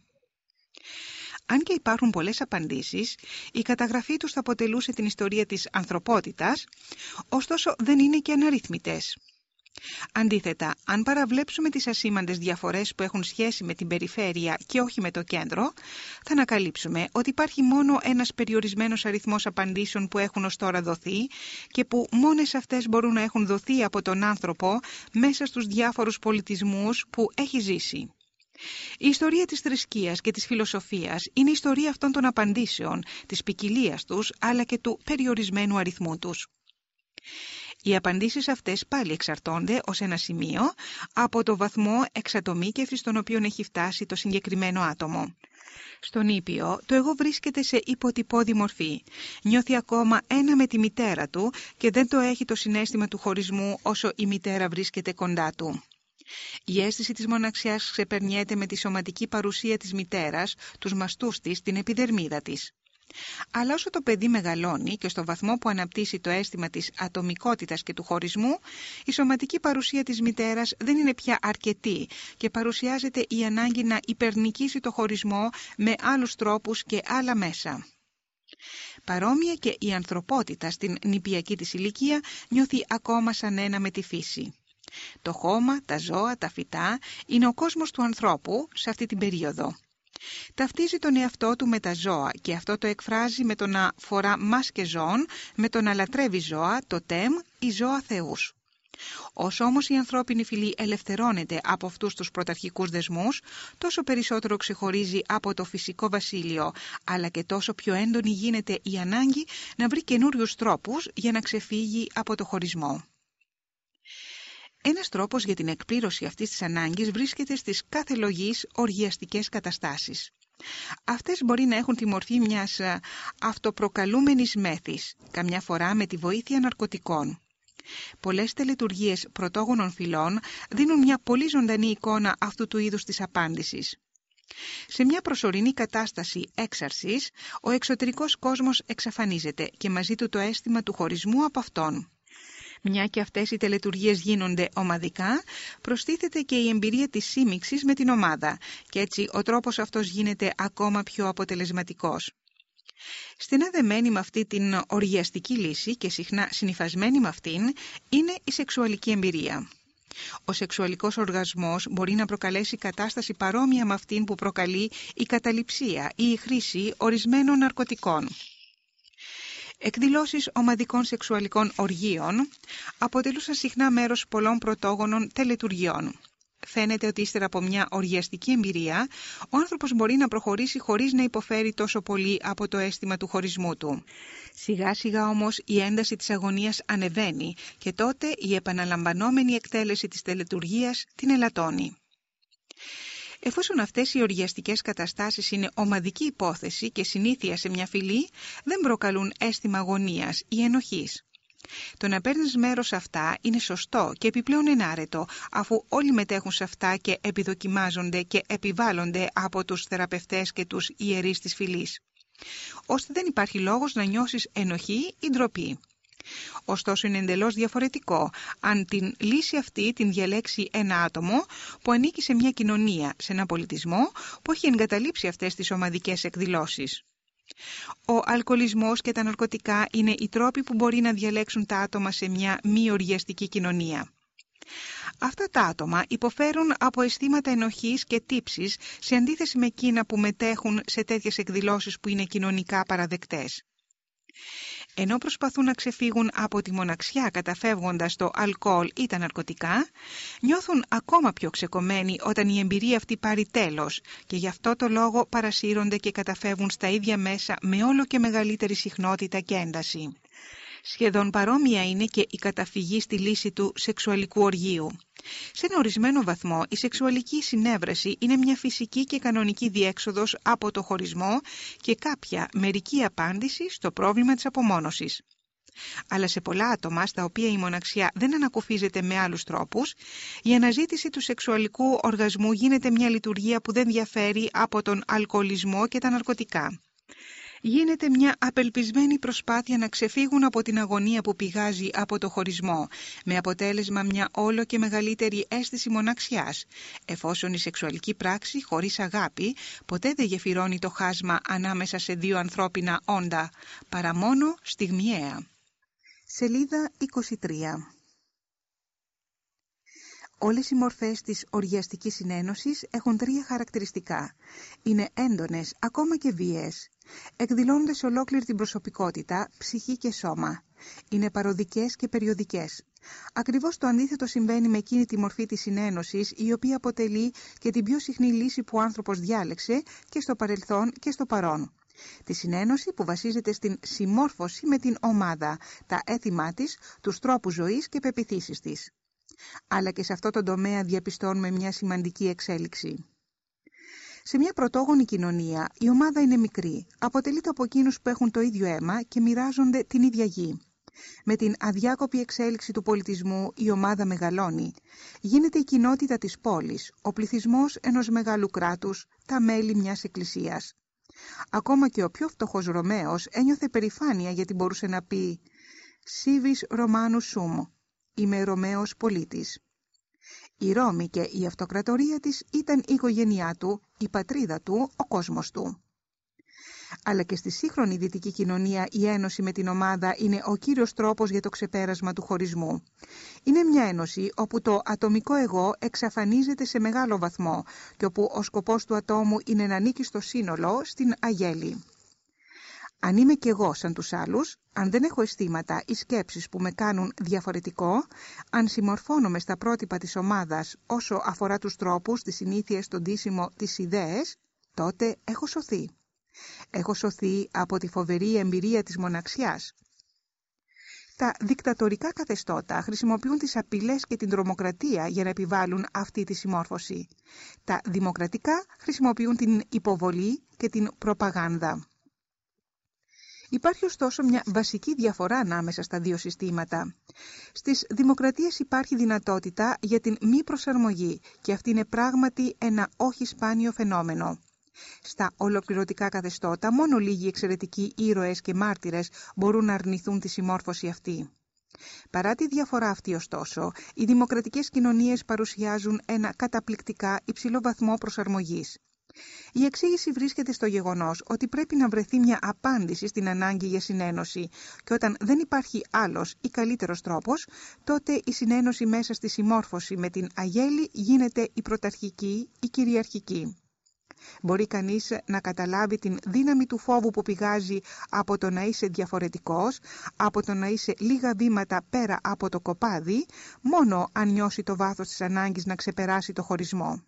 Αν και υπάρχουν πολλές απαντήσεις, η καταγραφή τους θα αποτελούσε την ιστορία της ανθρωπότητας, ωστόσο δεν είναι και αναρρυθμιτές. Αντίθετα, αν παραβλέψουμε τις ασήμαντες διαφορές που έχουν σχέση με την περιφέρεια και όχι με το κέντρο, θα ανακαλύψουμε ότι υπάρχει μόνο ένας περιορισμένος αριθμός απαντήσεων που έχουν ως τώρα δοθεί και που μόνες αυτές μπορούν να έχουν δοθεί από τον άνθρωπο μέσα στους διάφορους πολιτισμούς που έχει ζήσει. Η ιστορία της θρησκείας και της φιλοσοφίας είναι η ιστορία αυτών των απαντήσεων, της ποικιλίας τους, αλλά και του περιορισμένου αριθμού τους. Οι απαντήσεις αυτές πάλι εξαρτώνται ως ένα σημείο από το βαθμό εξατομίκευσης στον οποίο έχει φτάσει το συγκεκριμένο άτομο. Στον Ήπιο, το εγώ βρίσκεται σε υποτυπώδη μορφή. Νιώθει ακόμα ένα με τη μητέρα του και δεν το έχει το συνέστημα του χωρισμού όσο η μητέρα βρίσκεται κοντά του. Η αίσθηση της μοναξιάς ξεπερνιέται με τη σωματική παρουσία της μητέρας, τους μαστούς της, την επιδερμίδα της. Αλλά όσο το παιδί μεγαλώνει και στο βαθμό που αναπτύσσει το αίσθημα της ατομικότητας και του χωρισμού, η σωματική παρουσία της μητέρας δεν είναι πια αρκετή και παρουσιάζεται η ανάγκη να υπερνικήσει το χωρισμό με άλλους τρόπους και άλλα μέσα. Παρόμοια και η ανθρωπότητα στην νηπιακή της ηλικία νιώθει ακόμα σαν ένα με τη φύση. Το χώμα, τα ζώα, τα φυτά είναι ο κόσμος του ανθρώπου σε αυτή την περίοδο. Ταυτίζει τον εαυτό του με τα ζώα και αυτό το εκφράζει με το να φορά μάσκες ζώων, με το να λατρεύει ζώα, το τέμ ή ζώα θεούς. Όσο όμως η ανθρώπινη φυλή ελευθερώνεται από αυτούς τους πρωταρχικούς δεσμούς, τόσο περισσότερο ξεχωρίζει από το φυσικό βασίλειο, αλλά και τόσο πιο έντονη γίνεται η ανάγκη να βρει καινούριους τρόπους για να ξεφύγει από το χωρισμό. Ένας τρόπος για την εκπλήρωση αυτής της ανάγκης βρίσκεται στις κάθε λογής οργιαστικές καταστάσεις. Αυτές μπορεί να έχουν τη μορφή μιας ε, αυτοπροκαλούμενης μέθης, καμιά φορά με τη βοήθεια ναρκωτικών. Πολλές τελετουργίες πρωτόγονων φυλών δίνουν μια πολύ ζωντανή εικόνα αυτού του είδους της απάντησης. Σε μια προσωρινή κατάσταση έξαρσης, ο εξωτερικός κόσμος εξαφανίζεται και μαζί του το αίσθημα του χωρισμού από αυτόν. Μια και αυτές οι τελετουργίες γίνονται ομαδικά, προστίθεται και η εμπειρία της σύμμιξης με την ομάδα και έτσι ο τρόπος αυτός γίνεται ακόμα πιο αποτελεσματικός. Στεναδεμένη με αυτή την οργιαστική λύση και συχνά συνυφασμένη με αυτήν είναι η σεξουαλική εμπειρία. Ο σεξουαλικός οργασμός μπορεί να προκαλέσει κατάσταση παρόμοια με αυτήν που προκαλεί η καταληψία ή η χρήση ορισμένων ναρκωτικών. Εκδηλώσεις ομαδικών σεξουαλικών οργείων αποτελούσαν συχνά μέρος πολλών πρωτόγονων τελετουργιών. Φαίνεται ότι ύστερα από μια οργιαστική εμπειρία, ο άνθρωπος μπορεί να προχωρήσει χωρίς να υποφέρει τόσο πολύ από το αίσθημα του χωρισμού του. Σιγά σιγά όμως η ένταση της αγωνίας ανεβαίνει και τότε η επαναλαμβανόμενη εκτέλεση της τελετουργίας την ελαττώνει. Εφόσον αυτές οι οργιαστικές καταστάσεις είναι ομαδική υπόθεση και συνήθεια σε μια φυλή, δεν προκαλούν αίσθημα αγωνίας ή ενοχής. Το να παίρνεις μέρος σε αυτά είναι σωστό και επιπλέον ενάρετο, αφού όλοι μετέχουν σε αυτά και επιδοκιμάζονται και επιβάλλονται από τους θεραπευτές και τους ιερείς της φυλής. Ώστε δεν υπάρχει λόγος να νιώσεις ενοχή ή ντροπή. Ωστόσο είναι εντελώς διαφορετικό αν την λύση αυτή την διαλέξει ένα άτομο που ανήκει σε μια κοινωνία, σε ένα πολιτισμό που έχει εγκαταλείψει αυτές τις ομαδικές εκδηλώσεις. Ο αλκοολισμός και τα ναρκωτικά είναι οι τρόποι που μπορεί να διαλέξουν τα άτομα σε μια μη οργιαστική κοινωνία. Αυτά τα άτομα υποφέρουν από αισθήματα ενοχής και τύψης σε αντίθεση με εκείνα που μετέχουν σε τέτοιες εκδηλώσεις που είναι κοινωνικά παραδεκτές ενώ προσπαθούν να ξεφύγουν από τη μοναξιά καταφεύγοντας το αλκοόλ ή τα ναρκωτικά, νιώθουν ακόμα πιο ξεκομμένοι όταν η εμπειρία αυτή πάρει τέλος και γι' αυτό το λόγο παρασύρονται και καταφεύγουν στα ίδια μέσα με όλο και μεγαλύτερη συχνότητα και ένταση. Σχεδόν παρόμοια είναι και η καταφυγή στη λύση του σεξουαλικού οργείου. Σε ένα ορισμένο βαθμό, η σεξουαλική συνέβρεση είναι μια φυσική και κανονική διέξοδος από το χωρισμό και κάποια μερική απάντηση στο πρόβλημα της απομόνωσης. Αλλά σε πολλά άτομα στα οποία η μοναξιά δεν ανακουφίζεται με άλλους τρόπους, η αναζήτηση του σεξουαλικού οργασμού γίνεται μια λειτουργία που δεν διαφέρει από τον αλκοολισμό και τα ναρκωτικά γίνεται μια απελπισμένη προσπάθεια να ξεφύγουν από την αγωνία που πηγάζει από το χωρισμό, με αποτέλεσμα μια όλο και μεγαλύτερη αίσθηση μοναξιάς, εφόσον η σεξουαλική πράξη χωρίς αγάπη ποτέ δεν γεφυρώνει το χάσμα ανάμεσα σε δύο ανθρώπινα όντα, παρά μόνο στιγμιαία. Σελίδα 23 Όλες οι μορφές της οργιαστικής συνένωσης έχουν τρία χαρακτηριστικά. Είναι έντονες, ακόμα και βίαιες. Εκδηλώνονται σε ολόκληρη την προσωπικότητα, ψυχή και σώμα. Είναι παροδικές και περιοδικές. Ακριβώς το αντίθετο συμβαίνει με εκείνη τη μορφή της συνένωσης, η οποία αποτελεί και την πιο συχνή λύση που ο άνθρωπος διάλεξε και στο παρελθόν και στο παρόν. Τη συνένωση που βασίζεται στην συμμόρφωση με την ομάδα, τα έθιμά της, τους τρόπους ζωής και πεπιθήσεις της αλλά και σε αυτό το τομέα διαπιστώνουμε μια σημαντική εξέλιξη. Σε μια πρωτόγονη κοινωνία η ομάδα είναι μικρή, αποτελείται από εκείνους που έχουν το ίδιο αίμα και μοιράζονται την ίδια γη. Με την αδιάκοπη εξέλιξη του πολιτισμού η ομάδα μεγαλώνει. Γίνεται η κοινότητα της πόλης, ο πληθυσμός ενός μεγάλου κράτους, τα μέλη μιας εκκλησίας. Ακόμα και ο πιο φτωχός Ρωμαίος ένιωθε περηφάνεια γιατί μπορούσε να πει «Σίβις Ρωμάνου Σούμ», είμαι Ρωμαίος πολίτης. Η Ρώμη και η αυτοκρατορία της ήταν η οικογένειά του, η πατρίδα του, ο κόσμος του. Αλλά και στη σύγχρονη δυτική κοινωνία η ένωση με την ομάδα είναι ο κύριος τρόπος για το ξεπέρασμα του χωρισμού. Είναι μια ένωση όπου το ατομικό εγώ εξαφανίζεται σε μεγάλο βαθμό και όπου ο σκοπός του ατόμου είναι να ανήκει στο σύνολο, στην αγέλη. Αν είμαι κι εγώ σαν τους άλλους, αν δεν έχω αισθήματα ή σκέψεις που με κάνουν διαφορετικό, αν συμμορφώνομαι στα πρότυπα της ομάδας όσο αφορά τους τρόπους, τις συνήθειες, τον τίσιμο, τις ιδέες, τότε έχω σωθεί. Έχω σωθεί από τη φοβερή εμπειρία της μοναξιάς. Τα δικτατορικά καθεστώτα χρησιμοποιούν τις απειλές και την τρομοκρατία για να επιβάλλουν αυτή τη συμμόρφωση. Τα δημοκρατικά χρησιμοποιούν την υποβολή και την προπαγάνδα. Υπάρχει ωστόσο μια βασική διαφορά ανάμεσα στα δύο συστήματα. Στις δημοκρατίες υπάρχει δυνατότητα για την μη προσαρμογή και αυτή είναι πράγματι ένα όχι σπάνιο φαινόμενο. Στα ολοκληρωτικά καθεστώτα μόνο λίγοι εξαιρετικοί ήρωες και μάρτυρες μπορούν να αρνηθούν τη συμμόρφωση αυτή. Παρά τη διαφορά αυτή ωστόσο, οι δημοκρατικές κοινωνίες παρουσιάζουν ένα καταπληκτικά υψηλό βαθμό προσαρμογής. Η εξήγηση βρίσκεται στο γεγονός ότι πρέπει να βρεθεί μια απάντηση στην ανάγκη για συνένωση και όταν δεν υπάρχει άλλος ή καλύτερος τρόπος, τότε η συνένωση μέσα στη συμμόρφωση με την αγέλη γίνεται η πρωταρχική ή κυριαρχική. Μπορεί κανείς να καταλάβει την δύναμη του φόβου που πηγάζει από το να είσαι διαφορετικός, από το να είσαι λίγα βήματα πέρα από το κοπάδι, μόνο αν νιώσει το βάθος της ανάγκης να ξεπεράσει το χωρισμό.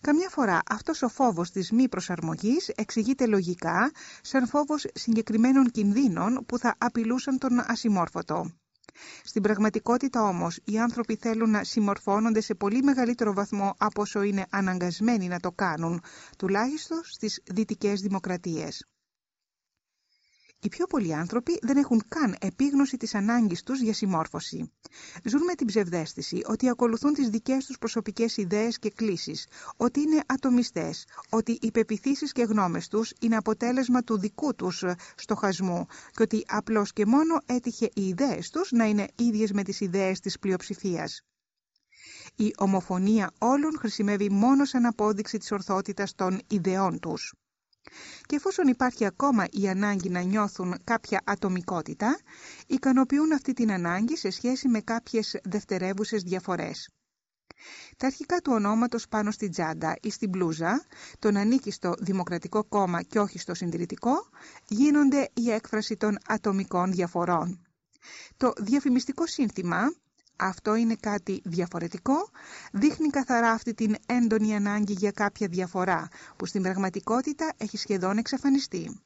Καμιά φορά αυτός ο φόβος της μη προσαρμογής εξηγείται λογικά σαν φόβος συγκεκριμένων κινδύνων που θα απειλούσαν τον ασυμμόρφωτο. Στην πραγματικότητα όμως οι άνθρωποι θέλουν να συμμορφώνονται σε πολύ μεγαλύτερο βαθμό από όσο είναι αναγκασμένοι να το κάνουν, τουλάχιστον στις δυτικές δημοκρατίες. Οι πιο πολλοί άνθρωποι δεν έχουν καν επίγνωση της ανάγκης τους για συμμόρφωση. Ζουν με την ψευδέστηση ότι ακολουθούν τις δικές τους προσωπικές ιδέες και κλήσεις, ότι είναι ατομιστές, ότι οι πεπιθήσεις και γνώμες τους είναι αποτέλεσμα του δικού τους στοχασμού και ότι απλώς και μόνο έτυχε οι ιδέες τους να είναι ίδιες με τις ιδέες της πλειοψηφίας. Η ομοφωνία όλων χρησιμεύει μόνο σαν απόδειξη της ορθότητας των ιδεών τους. Και εφόσον υπάρχει ακόμα η ανάγκη να νιώθουν κάποια ατομικότητα, ικανοποιούν αυτή την ανάγκη σε σχέση με κάποιες δευτερεύουσες διαφορές. Τα αρχικά του ονόματος πάνω στην τσάντα ή στην μπλούζα, το να ανήκει στο Δημοκρατικό Κόμμα και όχι στο Συντηρητικό, γίνονται η έκφραση των ατομικών διαφορών. Το διαφημιστικό σύνθημα αυτό είναι κάτι διαφορετικό, δείχνει καθαρά αυτή την έντονη ανάγκη για κάποια διαφορά, που στην πραγματικότητα έχει σχεδόν εξαφανιστεί.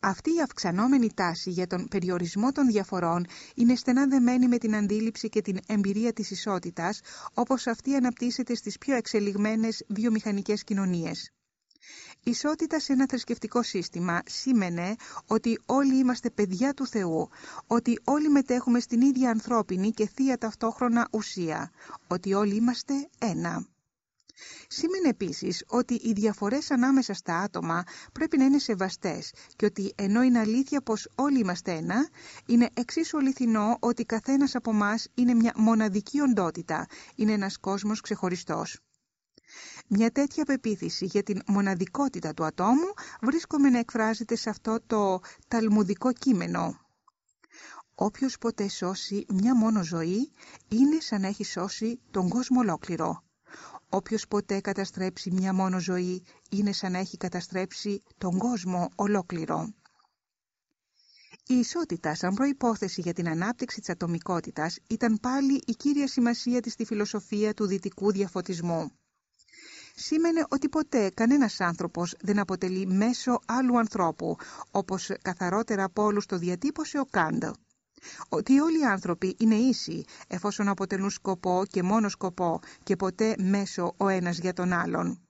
Αυτή η αυξανόμενη τάση για τον περιορισμό των διαφορών είναι στενά δεμένη με την αντίληψη και την εμπειρία της ισότητας, όπως αυτή αναπτύσσεται στις πιο εξελιγμένες βιομηχανικές κοινωνίες. Ισότητα σε ένα θρησκευτικό σύστημα σήμαινε ότι όλοι είμαστε παιδιά του Θεού, ότι όλοι μετέχουμε στην ίδια ανθρώπινη και θεία ταυτόχρονα ουσία, ότι όλοι είμαστε ένα. Σήμαινε επίσης ότι οι διαφορές ανάμεσα στα άτομα πρέπει να είναι σεβαστές και ότι ενώ είναι αλήθεια πως όλοι είμαστε ένα, είναι εξίσου αληθινό ότι καθένας από μας είναι μια μοναδική οντότητα, είναι ένας κόσμος ξεχωριστός. Μια τέτοια πεποίθηση για την μοναδικότητα του ατόμου βρίσκομαι να εκφράζεται σε αυτό το ταλμουδικό κείμενο. Όποιος ποτέ σώσει μια μόνο ζωή είναι σαν να έχει σώσει τον κόσμο ολόκληρο. Όποιος ποτέ καταστρέψει μια μόνο ζωή είναι σαν να έχει καταστρέψει τον κόσμο ολόκληρο. Η ισότητα σαν προϋπόθεση για την ανάπτυξη της ατομικότητας ήταν πάλι η κύρια σημασία της στη φιλοσοφία του δυτικού διαφωτισμού. Σήμαινε ότι ποτέ κανένας άνθρωπος δεν αποτελεί μέσο άλλου ανθρώπου, όπως καθαρότερα από όλους το διατύπωσε ο Κάντ ότι όλοι οι άνθρωποι είναι ίσοι εφόσον αποτελούν σκοπό και μόνο σκοπό και ποτέ μέσο ο ένας για τον άλλον.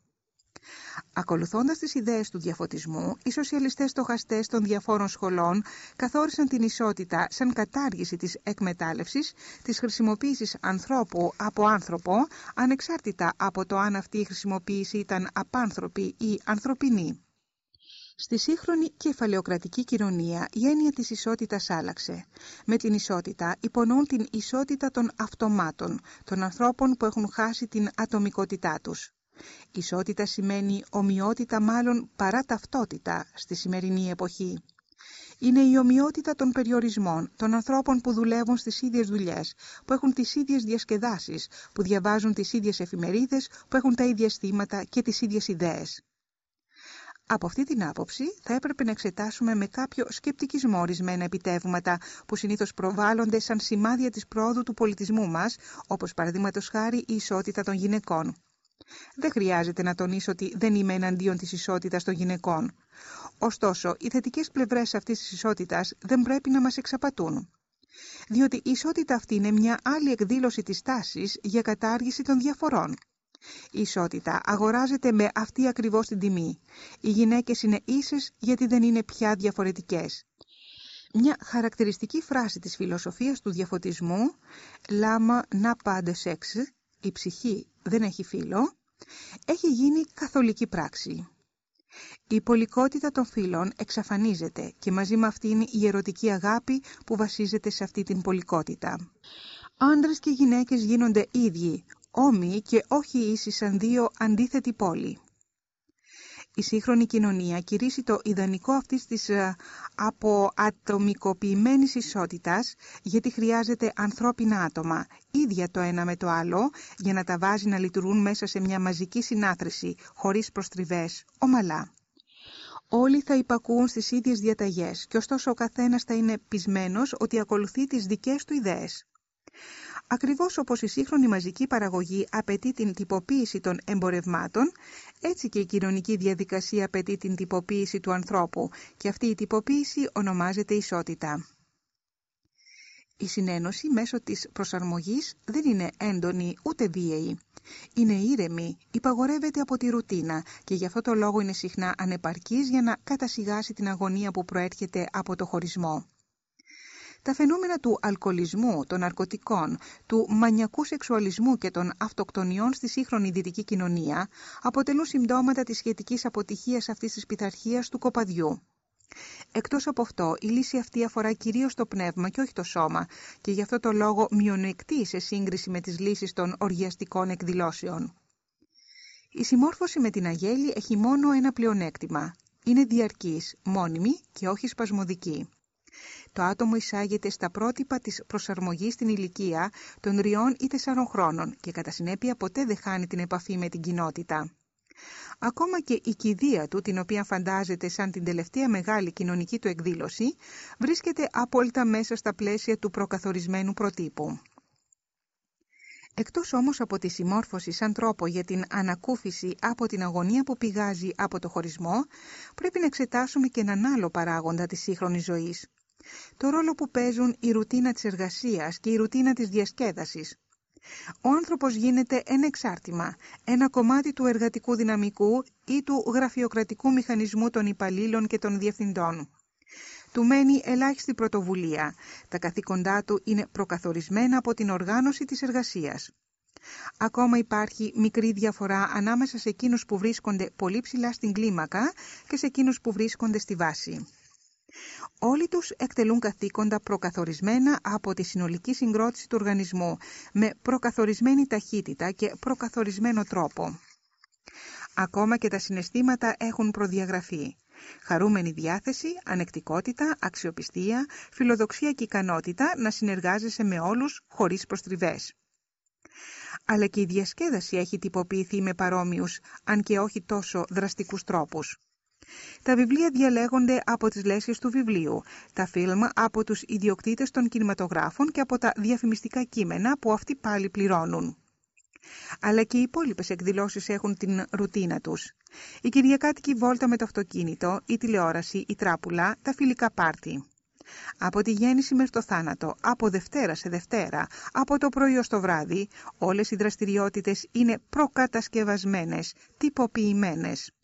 Ακολουθώντας τις ιδέες του διαφωτισμού, οι σοσιαλιστές στοχαστές των διαφόρων σχολών καθόρισαν την ισότητα σαν κατάργηση της εκμετάλλευσης, της χρησιμοποίησης ανθρώπου από άνθρωπο, ανεξάρτητα από το αν αυτή η χρησιμοποίηση ήταν απάνθρωπη ή ανθρωπινή. Στη σύγχρονη κεφαλαιοκρατική κοινωνία η έννοια της ισότητας άλλαξε. Με την ισότητα υπονοούν την ισότητα των αυτομάτων, των ανθρώπων που έχουν χάσει την ατομικότητά τους. Ισότητα σημαίνει ομοιότητα μάλλον παρά ταυτότητα στη σημερινή εποχή. Είναι η ομοιότητα των περιορισμών, των ανθρώπων που δουλεύουν στις ίδιες δουλειές, που έχουν τις ίδιες διασκεδάσεις, που διαβάζουν τις ίδιες εφημερίδες, που έχουν τα ίδια αισθήματα και τις ίδιες ιδέες. Από αυτή την άποψη θα έπρεπε να εξετάσουμε με κάποιο σκεπτικισμό ορισμένα επιτεύγματα που συνήθως προβάλλονται σαν σημάδια της πρόοδου του πολιτισμού μας, όπως παραδείγματος χάρη η ισότητα των γυναικών. Δεν χρειάζεται να τονίσω ότι δεν είμαι εναντίον της ισότητας των γυναικών. Ωστόσο, οι θετικές πλευρές αυτής της ισότητας δεν πρέπει να μας εξαπατούν. Διότι η ισότητα αυτή είναι μια άλλη εκδήλωση της τάσης για κατάργηση των διαφορών. Η ισότητα αγοράζεται με αυτή ακριβώς την τιμή. Οι γυναίκες είναι ίσες γιατί δεν είναι πια διαφορετικές. Μια χαρακτηριστική φράση της φιλοσοφίας του διαφωτισμού «Λάμα να πάντε σεξ», η ψυχή δεν έχει φύλλο, έχει γίνει καθολική πράξη. Η πολικότητα των φύλων εξαφανίζεται και μαζί με αυτήν η ερωτική αγάπη που βασίζεται σε αυτή την πολικότητα. Άντρες και γυναίκες γίνονται ίδιοι, όμοιοι και όχι ίσοι σαν δύο αντίθετοι πόλοι. Η σύγχρονη κοινωνία κηρύσσει το ιδανικό αυτής της ε, αποατομικοποιημένης ισότητας γιατί χρειάζεται ανθρώπινα άτομα, ίδια το ένα με το άλλο, για να τα βάζει να λειτουργούν μέσα σε μια μαζική συνάθρηση, χωρίς προστριβές, ομαλά. Όλοι θα υπακούουν στις ίδιες διαταγές και ωστόσο ο καθένας θα είναι πεισμένος ότι ακολουθεί τις δικές του ιδέες. Ακριβώς όπως η σύγχρονη μαζική παραγωγή απαιτεί την τυποποίηση των εμπορευμάτων, έτσι και η κοινωνική διαδικασία απαιτεί την τυποποίηση του ανθρώπου και αυτή η τυποποίηση ονομάζεται ισότητα. Η συνένωση μέσω της προσαρμογής δεν είναι έντονη ούτε βίαιη. Είναι ήρεμη, υπαγορεύεται από τη ρουτίνα και γι' αυτό το λόγο είναι συχνά ανεπαρκής για να κατασυγάσει την αγωνία που προέρχεται από το χωρισμό. Τα φαινόμενα του αλκοολισμού, των ναρκωτικών, του μανιακού σεξουαλισμού και των αυτοκτονιών στη σύγχρονη δυτική κοινωνία αποτελούν συμπτώματα της σχετικής αποτυχίας αυτής της πειθαρχίας του κοπαδιού. Εκτός από αυτό, η λύση αυτή αφορά κυρίως το πνεύμα και όχι το σώμα και γι' αυτό το λόγο μειονεκτεί σε σύγκριση με τις λύσεις των οργιαστικών εκδηλώσεων. Η συμμόρφωση με την αγέλη έχει μόνο ένα πλεονέκτημα. Είναι διαρκής, μόνιμη και όχι σπασμωδική το άτομο εισάγεται στα πρότυπα της προσαρμογής στην ηλικία των τριών ή τεσσάρων χρόνων και κατά συνέπεια ποτέ δεν χάνει την επαφή με την κοινότητα. Ακόμα και η κηδεία του, την οποία φαντάζεται σαν την τελευταία μεγάλη κοινωνική του εκδήλωση, βρίσκεται απόλυτα μέσα στα πλαίσια του προκαθορισμένου προτύπου. Εκτός όμως από τη συμμόρφωση σαν τρόπο για την ανακούφιση από την αγωνία που πηγάζει από το χωρισμό, πρέπει να εξετάσουμε και έναν άλλο παράγοντα της σύγχρονης ζωής, το ρόλο που παίζουν η ρουτίνα της εργασίας και η ρουτίνα της διασκέδασης. Ο άνθρωπος γίνεται ένα εξάρτημα, ένα κομμάτι του εργατικού δυναμικού ή του γραφειοκρατικού μηχανισμού των υπαλλήλων και των διευθυντών. Του μένει ελάχιστη πρωτοβουλία. Τα καθήκοντά του είναι προκαθορισμένα από την οργάνωση της εργασίας. Ακόμα υπάρχει μικρή διαφορά ανάμεσα σε εκείνους που βρίσκονται πολύ ψηλά στην κλίμακα και σε εκείνους που βρίσκονται στη βάση. Όλοι τους εκτελούν καθήκοντα προκαθορισμένα από τη συνολική συγκρότηση του οργανισμού, με προκαθορισμένη ταχύτητα και προκαθορισμένο τρόπο. Ακόμα και τα συναισθήματα έχουν προδιαγραφεί. Χαρούμενη διάθεση, ανεκτικότητα, αξιοπιστία, φιλοδοξία και ικανότητα να συνεργάζεσαι με όλους χωρίς προστριβές. Αλλά και η διασκέδαση έχει τυποποιηθεί με παρόμοιους, αν και όχι τόσο δραστικούς τρόπους. Τα βιβλία διαλέγονται από τις λέσχες του βιβλίου, τα φιλμ από τους ιδιοκτήτες των κινηματογράφων και από τα διαφημιστικά κείμενα που αυτοί πάλι πληρώνουν. Αλλά και οι υπόλοιπες εκδηλώσεις έχουν την ρουτίνα τους. Η κυριακάτικη βόλτα με το αυτοκίνητο, η τηλεόραση, η τράπουλα, τα φιλικά πάρτι. Από τη γέννηση μέχρι το θάνατο, από Δευτέρα σε Δευτέρα, από το πρωί ως το βράδυ, όλες οι δραστηριότητες είναι προκατασκευασμένες, τυποποιημένες.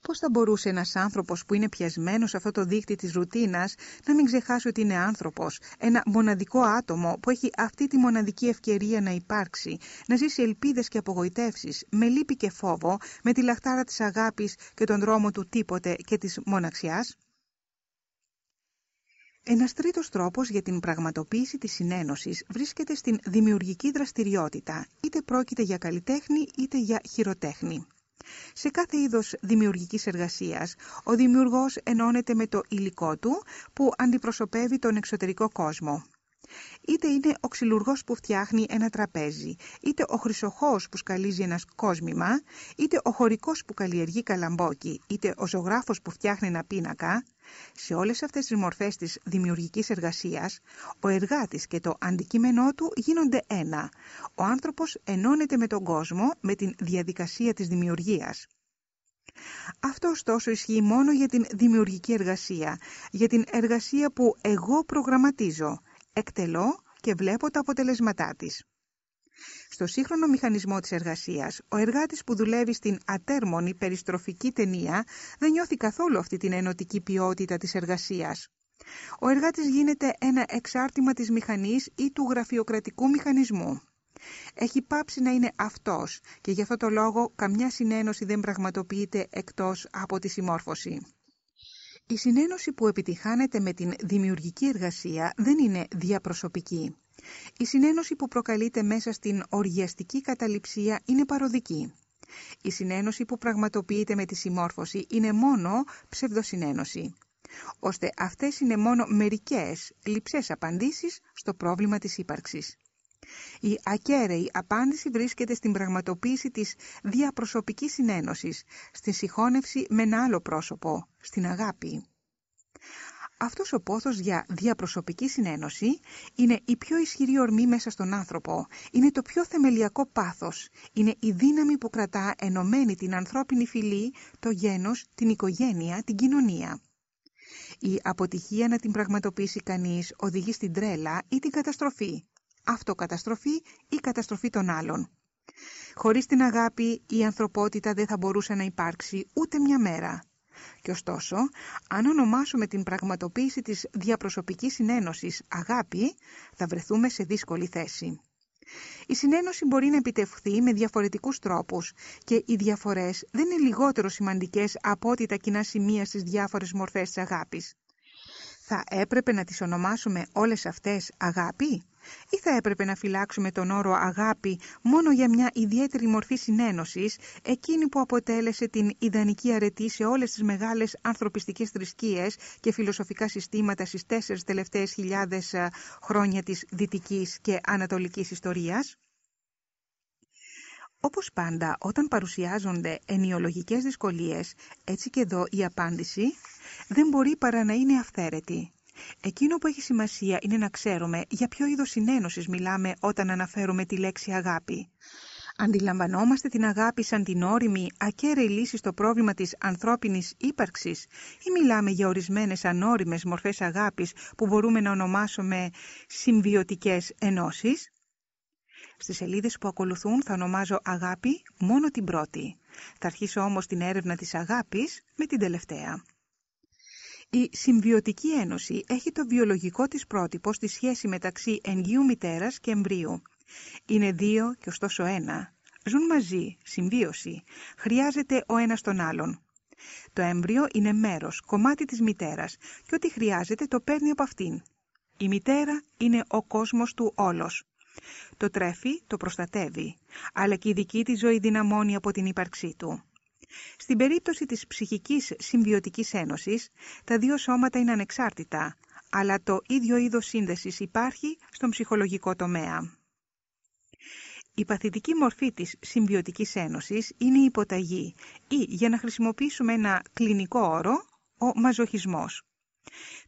Πώς θα μπορούσε ένας άνθρωπος που είναι πιασμένος σε αυτό το δίκτυο της ρουτίνας να μην ξεχάσει ότι είναι άνθρωπος, ένα μοναδικό άτομο που έχει αυτή τη μοναδική ευκαιρία να υπάρξει, να ζήσει ελπίδες και απογοητεύσεις, με λύπη και φόβο, με τη λαχτάρα της αγάπης και τον δρόμο του τίποτε και της μοναξιάς; Ένας τρίτος τρόπος για την πραγματοποίηση της συνένωσης βρίσκεται στην δημιουργική δραστηριότητα, είτε πρόκειται για καλλιτέχνη είτε για χειροτέχνη. Σε κάθε είδος δημιουργικής εργασίας, ο δημιουργός ενώνεται με το υλικό του που αντιπροσωπεύει τον εξωτερικό κόσμο. Είτε είναι ο ξυλουργός που φτιάχνει ένα τραπέζι, είτε ο χρυσοχός που σκαλίζει ένα κόσμημα, είτε ο χωρικός που καλλιεργεί καλαμπόκι, είτε ο ζωγράφος που φτιάχνει ένα πίνακα, σε όλες αυτές τις μορφές της δημιουργικής εργασίας, ο εργάτης και το αντικείμενό του γίνονται ένα. Ο άνθρωπος ενώνεται με τον κόσμο με την διαδικασία της δημιουργίας. Αυτό ωστόσο ισχύει μόνο για την δημιουργική εργασία, για την εργασία που εγώ προγραμματίζω, εκτελώ και βλέπω τα αποτελέσματά της. Στο σύγχρονο μηχανισμό της εργασίας, ο εργάτης που δουλεύει στην ατέρμονη περιστροφική ταινία δεν νιώθει καθόλου αυτή την ενωτική ποιότητα της εργασίας. Ο εργάτης γίνεται ένα εξάρτημα της μηχανής ή του γραφειοκρατικού μηχανισμού. Έχει πάψει να είναι αυτός και γι' αυτό το λόγο καμιά συνένωση δεν πραγματοποιείται εκτός από τη συμμόρφωση. Η συνένωση που επιτυχάνεται με την δημιουργική εργασία δεν είναι διαπροσωπική. Η συνένωση που προκαλείται μέσα στην οργιαστική καταληψία είναι παροδική. Η συνένωση που πραγματοποιείται με τη συμμόρφωση είναι μόνο ψευδοσυνένωση, ώστε αυτές είναι μόνο μερικές λειψές απαντήσεις στο πρόβλημα της ύπαρξης. Η ακέραιη απάντηση βρίσκεται στην πραγματοποίηση της διαπροσωπικής συνένωσης, στη συγχώνευση με ένα άλλο πρόσωπο, στην αγάπη. Αυτός ο πόθος για διαπροσωπική συνένωση είναι η πιο ισχυρή ορμή μέσα στον άνθρωπο. Είναι το πιο θεμελιακό πάθος. Είναι η δύναμη που κρατά ενωμένη την ανθρώπινη φυλή, το γένος, την οικογένεια, την κοινωνία. Η αποτυχία να την πραγματοποιήσει κανείς οδηγεί στην τρέλα ή την καταστροφή. Αυτοκαταστροφή ή καταστροφή των άλλων. Χωρίς την αγάπη η ανθρωπότητα δεν θα μπορούσε να υπάρξει ούτε μια μέρα. Και ωστόσο, αν ονομάσουμε την πραγματοποίηση της διαπροσωπικής συνένωσης αγάπη, θα βρεθούμε σε δύσκολη θέση. Η συνένωση μπορεί να επιτευχθεί με διαφορετικούς τρόπους και οι διαφορές δεν είναι λιγότερο σημαντικές από ότι τα κοινά σημεία στις διάφορες μορφές της αγάπης. Θα έπρεπε να τις ονομάσουμε όλες αυτές αγάπη ή θα έπρεπε να φυλάξουμε τον όρο αγάπη μόνο για μια ιδιαίτερη μορφή συνένωσης, εκείνη που αποτέλεσε την ιδανική αρετή σε όλες τις μεγάλες ανθρωπιστικές θρησκείες και φιλοσοφικά συστήματα στις τέσσερις τελευταίες χιλιάδες ε, χρόνια της δυτικής και ανατολικής ιστορίας. Όπως πάντα, όταν παρουσιάζονται ενιολογικές δυσκολίες, έτσι και εδώ η απάντηση δεν μπορεί παρά να είναι αυθαίρετη. Εκείνο που έχει σημασία είναι να ξέρουμε για ποιο είδος συνένωσης μιλάμε όταν αναφέρουμε τη λέξη αγάπη. Αντιλαμβανόμαστε την αγάπη σαν την όρημη, ακέραιη λύση στο πρόβλημα της ανθρώπινης ύπαρξης ή μιλάμε για ορισμένες ανώριμες μορφές αγάπης που μπορούμε να ονομάσουμε συμβιωτικές ενώσεις; Στις σελίδες που ακολουθούν θα ονομάζω αγάπη μόνο την πρώτη. Θα αρχίσω όμως την έρευνα της αγάπης με την τελευταία. Η συμβιωτική ένωση έχει το βιολογικό της πρότυπο στη σχέση μεταξύ εγγύου μητέρας και εμβρίου. Είναι δύο και ωστόσο ένα. Ζουν μαζί, συμβίωση. Χρειάζεται ο ένας τον άλλον. Το έμβριο είναι μέρος, κομμάτι της μητέρας και ό,τι χρειάζεται το παίρνει από αυτήν. Η μητέρα είναι ο κόσμος του όλος. Το τρέφει, το προστατεύει, αλλά και η δική της ζωή δυναμώνει από την ύπαρξή του. Στην περίπτωση της ψυχικής συμβιωτικής ένωσης, τα δύο σώματα είναι ανεξάρτητα, αλλά το ίδιο είδος σύνδεσης υπάρχει στον ψυχολογικό τομέα. Η παθητική μορφή της συμβιωτικής ένωσης είναι η υποταγή ή, για να χρησιμοποιήσουμε ένα κλινικό όρο, ο μαζοχισμός.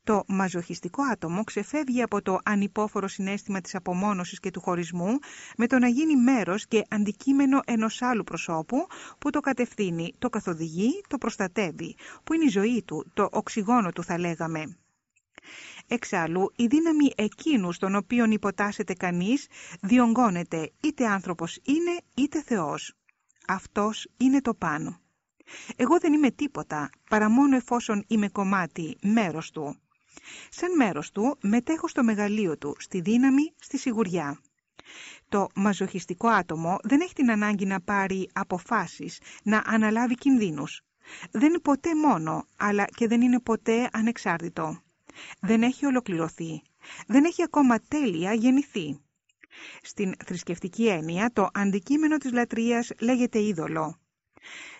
Το μαζοχιστικό άτομο ξεφεύγει από το ανυπόφορο συνέστημα της απομόνωσης και του χωρισμού με το να γίνει μέρος και αντικείμενο ενός άλλου προσώπου που το κατευθύνει, το καθοδηγεί, το προστατεύει, που είναι η ζωή του, το οξυγόνο του θα λέγαμε. Εξάλλου, η δύναμη εκείνους στον οποίον υποτάσσεται κανείς διονγκώνεται είτε άνθρωπος είναι είτε Θεός. Αυτός είναι το πάνω. Εγώ δεν είμαι τίποτα, παρά μόνο εφόσον είμαι κομμάτι, μέρος του. Σαν μέρος του μετέχω στο μεγαλείο του, στη δύναμη, στη σιγουριά. Το μαζοχιστικό άτομο δεν έχει την ανάγκη να πάρει αποφάσεις, να αναλάβει κινδύνους. Δεν είναι ποτέ μόνο, αλλά και δεν είναι ποτέ ανεξάρτητο. Δεν έχει ολοκληρωθεί. Δεν έχει ακόμα τέλεια γεννηθεί. Στην θρησκευτική έννοια, το αντικείμενο της λατρείας λέγεται είδωλο.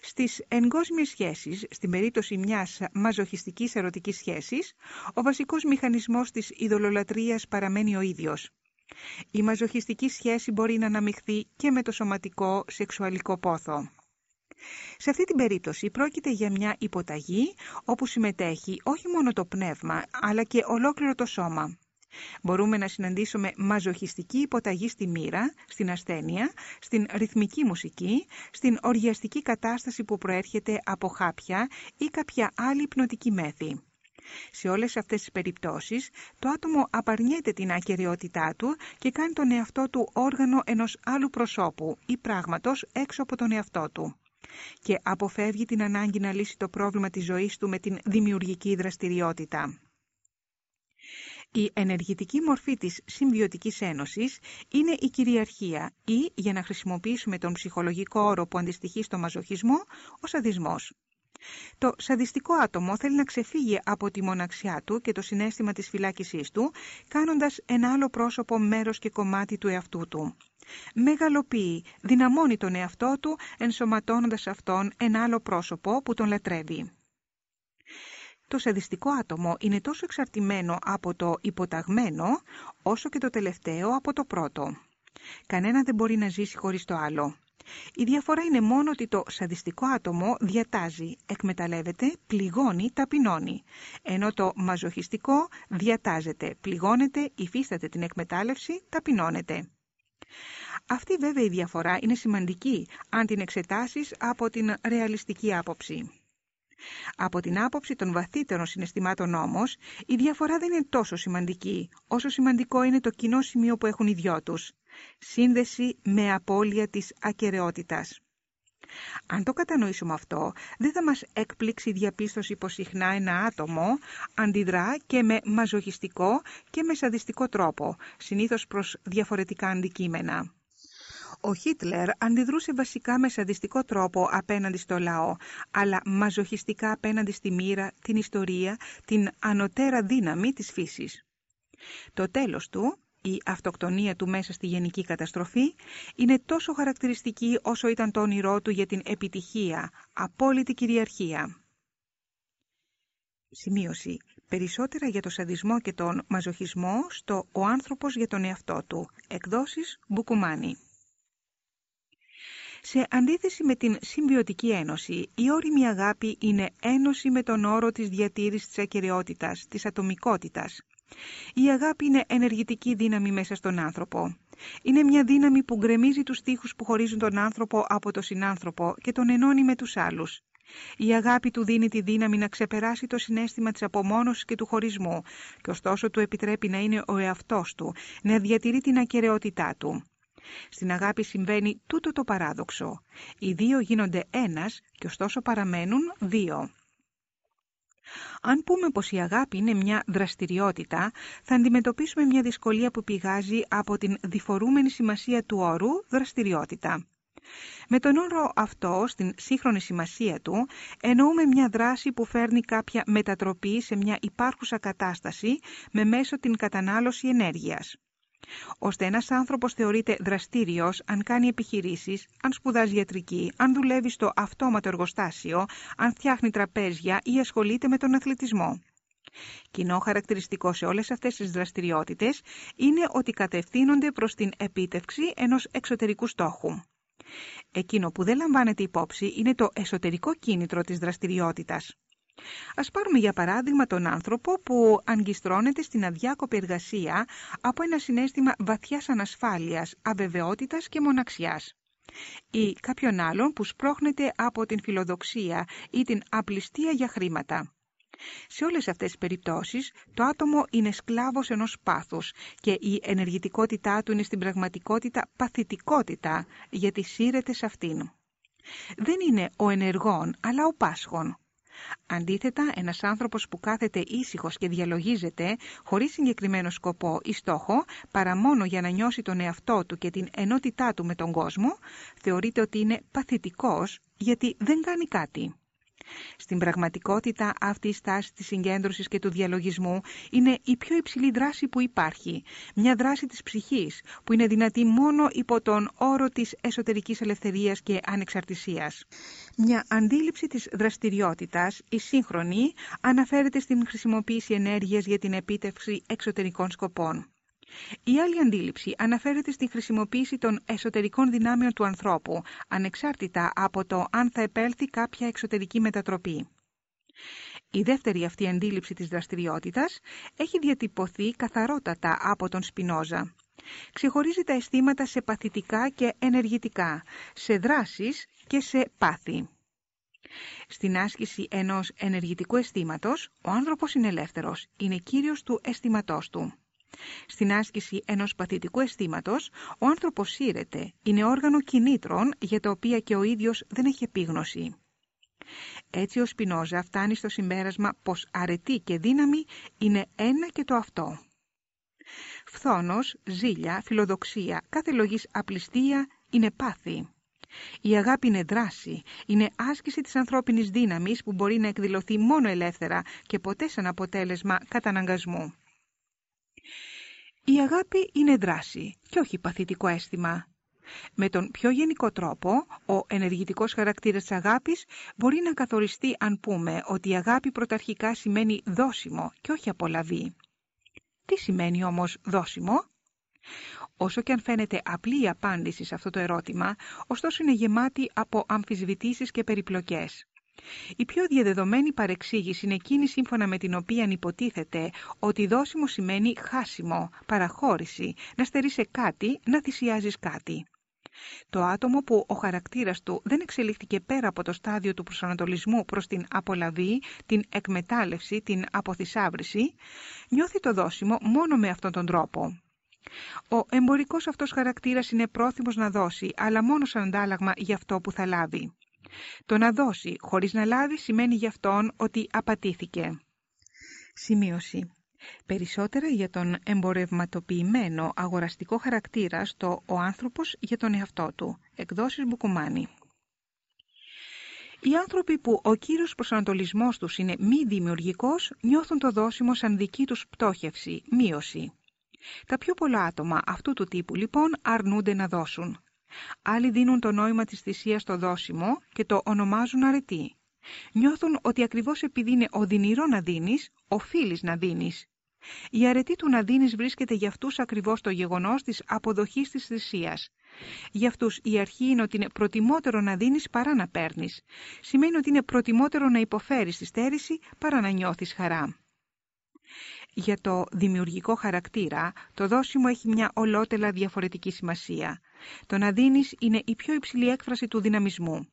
Στις εγκόσμιες σχέσεις, στην περίπτωση μιας μαζοχιστικής ερωτικής σχέσης, ο βασικός μηχανισμός της ειδωλολατρείας παραμένει ο ίδιος. Η μαζοχιστική σχέση μπορεί να αναμειχθεί και με το σωματικό σεξουαλικό πόθο. Σε αυτή την περίπτωση πρόκειται για μια υποταγή όπου συμμετέχει όχι μόνο το πνεύμα αλλά και ολόκληρο το σώμα. Μπορούμε να συναντήσουμε μαζοχιστική υποταγή στη μοίρα, στην ασθένεια, στην ρυθμική μουσική, στην οργιαστική κατάσταση που προέρχεται από χάπια ή κάποια άλλη υπνοτική μέθη. Σε όλες αυτές τις περιπτώσεις, το άτομο απαρνιέται την ακαιρεότητά του και κάνει τον εαυτό του όργανο ενός άλλου προσώπου ή πράγματος έξω από τον εαυτό του και αποφεύγει την ανάγκη να λύσει το πρόβλημα της ζωής του με την δημιουργική δραστηριότητα. Η ενεργητική μορφή της συμβιωτικής ένωσης είναι η κυριαρχία ή, για να χρησιμοποιήσουμε τον ψυχολογικό όρο που αντιστοιχεί στο μαζοχισμό, ο σαδισμός. Το σαδιστικό άτομο θέλει να ξεφύγει από τη μοναξιά του και το συνέστημα της φυλάκισής του, κάνοντας ένα άλλο πρόσωπο μέρος και κομμάτι του εαυτού του. Μεγαλοποιεί, δυναμώνει τον εαυτό του, ενσωματώνοντας αυτόν ένα άλλο πρόσωπο που τον λατρεύει. Το σαδιστικό άτομο είναι τόσο εξαρτημένο από το υποταγμένο, όσο και το τελευταίο από το πρώτο. Κανένα δεν μπορεί να ζήσει χωρίς το άλλο. Η διαφορά είναι μόνο ότι το σαδιστικό άτομο διατάζει, εκμεταλλεύεται, πληγώνει, ταπεινώνει, ενώ το μαζοχιστικό διατάζεται, πληγώνεται, υφίσταται την εκμετάλλευση, ταπεινώνεται. Αυτή βέβαια η διαφορά είναι σημαντική αν την εξετάσεις από την ρεαλιστική άποψη. Από την άποψη των βαθύτερων συναισθημάτων όμως, η διαφορά δεν είναι τόσο σημαντική, όσο σημαντικό είναι το κοινό σημείο που έχουν οι δυο τους. Σύνδεση με απώλεια της ακαιρεότητας. Αν το κατανοήσουμε αυτό, δεν θα μας έκπληξει η διαπίστωση πως συχνά ένα άτομο αντιδρά και με μαζοχιστικό και με σαδιστικό τρόπο, συνήθως προς διαφορετικά αντικείμενα. Ο Χίτλερ αντιδρούσε βασικά με σαδιστικό τρόπο απέναντι στο λαό, αλλά μαζοχιστικά απέναντι στη μοίρα, την ιστορία, την ανωτέρα δύναμη της φύσης. Το τέλος του, η αυτοκτονία του μέσα στη γενική καταστροφή, είναι τόσο χαρακτηριστική όσο ήταν το όνειρό του για την επιτυχία, απόλυτη κυριαρχία. Σημείωση. Περισσότερα για το σαδισμό και τον μαζοχισμό στο «Ο άνθρωπος για τον εαυτό του». Εκδόσεις Μπουκουμάνη. Σε αντίθεση με την συμβιωτική ένωση, η όρημη αγάπη είναι ένωση με τον όρο της διατήρησης της ακαιρεότητας, της ατομικότητας. Η αγάπη είναι ενεργητική δύναμη μέσα στον άνθρωπο. Είναι μια δύναμη που γκρεμίζει τους τείχους που χωρίζουν τον άνθρωπο από τον συνάνθρωπο και τον ενώνει με τους άλλους. Η αγάπη του δίνει τη δύναμη να ξεπεράσει το συνέστημα της απομόνωσης και του χωρισμού και ωστόσο του επιτρέπει να είναι ο εαυτός του, να διατηρεί την ακαιρεότητά του. Στην αγάπη συμβαίνει τούτο το παράδοξο. Οι δύο γίνονται ένας και ωστόσο παραμένουν δύο. Αν πούμε πως η αγάπη είναι μια δραστηριότητα, θα αντιμετωπίσουμε μια δυσκολία που πηγάζει από την διφορούμενη σημασία του όρου δραστηριότητα. Με τον όρο αυτό, στην σύγχρονη σημασία του, εννοούμε μια δράση που φέρνει κάποια μετατροπή σε μια υπάρχουσα κατάσταση με μέσο την κατανάλωση ενέργειας. Ώστε ένας άνθρωπος θεωρείται δραστήριος αν κάνει επιχειρήσεις, αν σπουδάζει ιατρική, αν δουλεύει στο αυτόματο εργοστάσιο, αν φτιάχνει τραπέζια ή ασχολείται με τον αθλητισμό. Κοινό χαρακτηριστικό σε όλες αυτές τις δραστηριότητες είναι ότι κατευθύνονται προς την επίτευξη ενός εξωτερικού στόχου. Εκείνο που δεν λαμβάνεται υπόψη είναι το εσωτερικό κίνητρο της δραστηριότητας. Ας πάρουμε για παράδειγμα τον άνθρωπο που αγκιστρώνεται στην αδιάκοπη εργασία από ένα συνέστημα βαθιάς ανασφάλειας, αβεβαιότητας και μοναξιάς ή κάποιον άλλον που σπρώχνεται από την φιλοδοξία ή την απληστία για χρήματα. Σε όλες αυτές τις περιπτώσεις, το άτομο είναι σκλάβος ενός πάθους και η ενεργητικότητά του είναι στην πραγματικότητα παθητικότητα, γιατί σύρεται σε αυτήν. Δεν είναι ο ενεργόν, αλλά ο πάσχων. Αντίθετα, ένας άνθρωπος που κάθεται ήσυχος και διαλογίζεται, χωρίς συγκεκριμένο σκοπό ή στόχο, παρά μόνο για να νιώσει τον εαυτό του και την ενότητά του με τον κόσμο, θεωρείται ότι είναι παθητικός γιατί δεν κάνει κάτι. Στην πραγματικότητα αυτή η στάση της συγκέντρωσης και του διαλογισμού είναι η πιο υψηλή δράση που υπάρχει, μια δράση της ψυχής που είναι δυνατή μόνο υπό τον όρο της εσωτερικής ελευθερίας και ανεξαρτησίας. Μια αντίληψη της δραστηριότητας, η σύγχρονη, αναφέρεται στην χρησιμοποίηση ενέργειας για την επίτευξη εξωτερικών σκοπών. Η άλλη αντίληψη αναφέρεται στη χρησιμοποίηση των εσωτερικών δυνάμεων του ανθρώπου, ανεξάρτητα από το αν θα επέλθει κάποια εξωτερική μετατροπή. Η δεύτερη αυτή αντίληψη της δραστηριότητας έχει διατυπωθεί καθαρότατα από τον Σπινόζα. Ξεχωρίζει τα αισθήματα σε παθητικά και ενεργητικά, σε δράσεις και σε πάθη. Στην άσκηση ενός ενεργητικού αισθήματος, ο άνθρωπος είναι ελεύθερος, είναι κύριος του αισθήματός του. Στην άσκηση ενός παθητικού αισθήματος, ο άνθρωπος σύρεται, είναι όργανο κινήτρων για τα οποία και ο ίδιος δεν έχει επίγνωση. Έτσι ο Σπινόζα φτάνει στο συμπέρασμα πως αρετή και δύναμη είναι ένα και το αυτό. Φθόνος, ζήλια, φιλοδοξία, κάθε λογής απληστία είναι πάθη. Η αγάπη είναι δράση, είναι άσκηση της ανθρώπινης δύναμης που μπορεί να εκδηλωθεί μόνο ελεύθερα και ποτέ σαν αποτέλεσμα καταναγκασμού. Η αγάπη είναι δράση και όχι παθητικό αίσθημα. Με τον πιο γενικό τρόπο, ο ενεργητικός χαρακτήρας της αγάπης μπορεί να καθοριστεί αν πούμε ότι η αγάπη πρωταρχικά σημαίνει δώσιμο και όχι απολαβή. Τι σημαίνει όμως δώσιμο; Όσο και αν φαίνεται απλή η απάντηση σε αυτό το ερώτημα, ωστόσο είναι γεμάτη από αμφισβητήσεις και περιπλοκές. Η πιο διαδεδομένη παρεξήγηση είναι εκείνη σύμφωνα με την οποία υποτίθεται ότι δώσιμο σημαίνει χάσιμο, παραχώρηση, να στερείς κάτι, να θυσιάζεις κάτι. Το άτομο που ο χαρακτήρας του δεν εξελίχθηκε πέρα από το στάδιο του προσανατολισμού προς την απολαβή, την εκμετάλλευση, την αποθυσάβρηση, νιώθει το δώσιμο μόνο με αυτόν τον τρόπο. Ο εμπορικός αυτός χαρακτήρας είναι πρόθυμος να δώσει, αλλά μόνο σαν αντάλλαγμα για αυτό που θα λάβει. Το να δώσει χωρίς να λάβει σημαίνει για αυτόν ότι απατήθηκε. Σημείωση. Περισσότερα για τον εμπορευματοποιημένο αγοραστικό χαρακτήρα στο «Ο άνθρωπος για τον εαυτό του». Εκδόσεις Μπουκουμάνη. Οι άνθρωποι που ο κύριος προσανατολισμός τους είναι μη δημιουργικός νιώθουν το δώσιμο σαν δική τους πτώχευση, μείωση. Τα πιο πολλά άτομα αυτού του τύπου λοιπόν αρνούνται να δώσουν. Άλλοι δίνουν το νόημα της θυσίας στο δώσιμο και το ονομάζουν αρετή. Νιώθουν ότι ακριβώς επειδή είναι οδυνηρό να δίνεις, οφείλεις να δίνεις. Η αρετή του να δίνεις βρίσκεται για αυτούς ακριβώς το γεγονός της αποδοχής της θυσίας. Για αυτούς η αρχή είναι ότι είναι προτιμότερο να δίνεις παρά να παίρνεις. Σημαίνει ότι είναι προτιμότερο να υποφέρεις τη στέρηση παρά να νιώθεις χαρά. Για το δημιουργικό χαρακτήρα, το δώσιμο έχει μια ολότελα διαφορετική σημασία. Το να δίνεις είναι η πιο υψηλή έκφραση του δυναμισμού.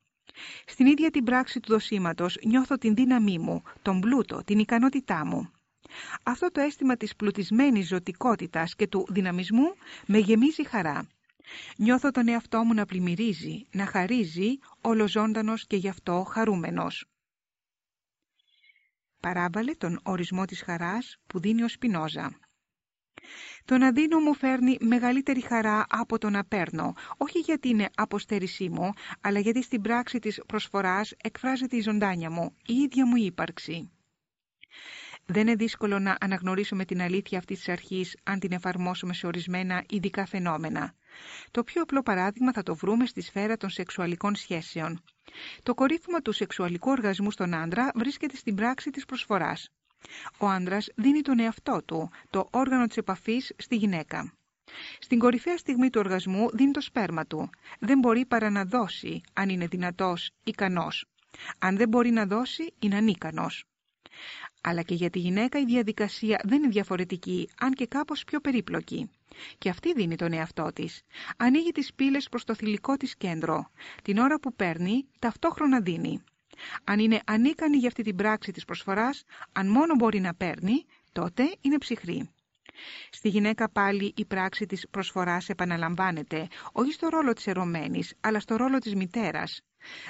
Στην ίδια την πράξη του δοσίματος νιώθω την δύναμή μου, τον πλούτο, την ικανότητά μου. Αυτό το αίσθημα της πλουτισμένης ζωτικότητας και του δυναμισμού με γεμίζει χαρά. Νιώθω τον εαυτό μου να πλημμυρίζει, να χαρίζει, ολοζώντανος και γι' αυτό χαρούμενος. Παράβαλε τον ορισμό της χαράς που δίνει ο Σπινόζα. Το να δίνω μου φέρνει μεγαλύτερη χαρά από το να παίρνω, όχι γιατί είναι αποστέρησή μου, αλλά γιατί στην πράξη της προσφοράς εκφράζεται η ζωντάνια μου, η ίδια μου ύπαρξη. Δεν είναι δύσκολο να αναγνωρίσουμε την αλήθεια αυτής της αρχής αν την εφαρμόσουμε σε ορισμένα ειδικά φαινόμενα. Το πιο απλό παράδειγμα θα το βρούμε στη σφαίρα των σεξουαλικών σχέσεων. Το κορύφωμα του σεξουαλικού οργασμού στον άντρα βρίσκεται στην πράξη της προσφοράς. Ο άντρας δίνει τον εαυτό του, το όργανο της επαφής, στη γυναίκα. Στην κορυφαία στιγμή του οργασμού δίνει το σπέρμα του. Δεν μπορεί παρά να δώσει, αν είναι δυνατός, ικανός. Αν δεν μπορεί να δώσει, είναι ανίκανος. Αλλά και για τη γυναίκα η διαδικασία δεν είναι διαφορετική, αν και κάπως πιο περίπλοκη. Και αυτή δίνει τον εαυτό της. Ανοίγει τις πύλες προς το θηλυκό της κέντρο. Την ώρα που παίρνει, ταυτόχρονα δίνει. Αν είναι ανίκανη για αυτή την πράξη της προσφοράς, αν μόνο μπορεί να παίρνει, τότε είναι ψυχρή. Στη γυναίκα πάλι η πράξη της προσφοράς επαναλαμβάνεται, όχι στο ρόλο της ερωμένης, αλλά στο ρόλο της μητέρας.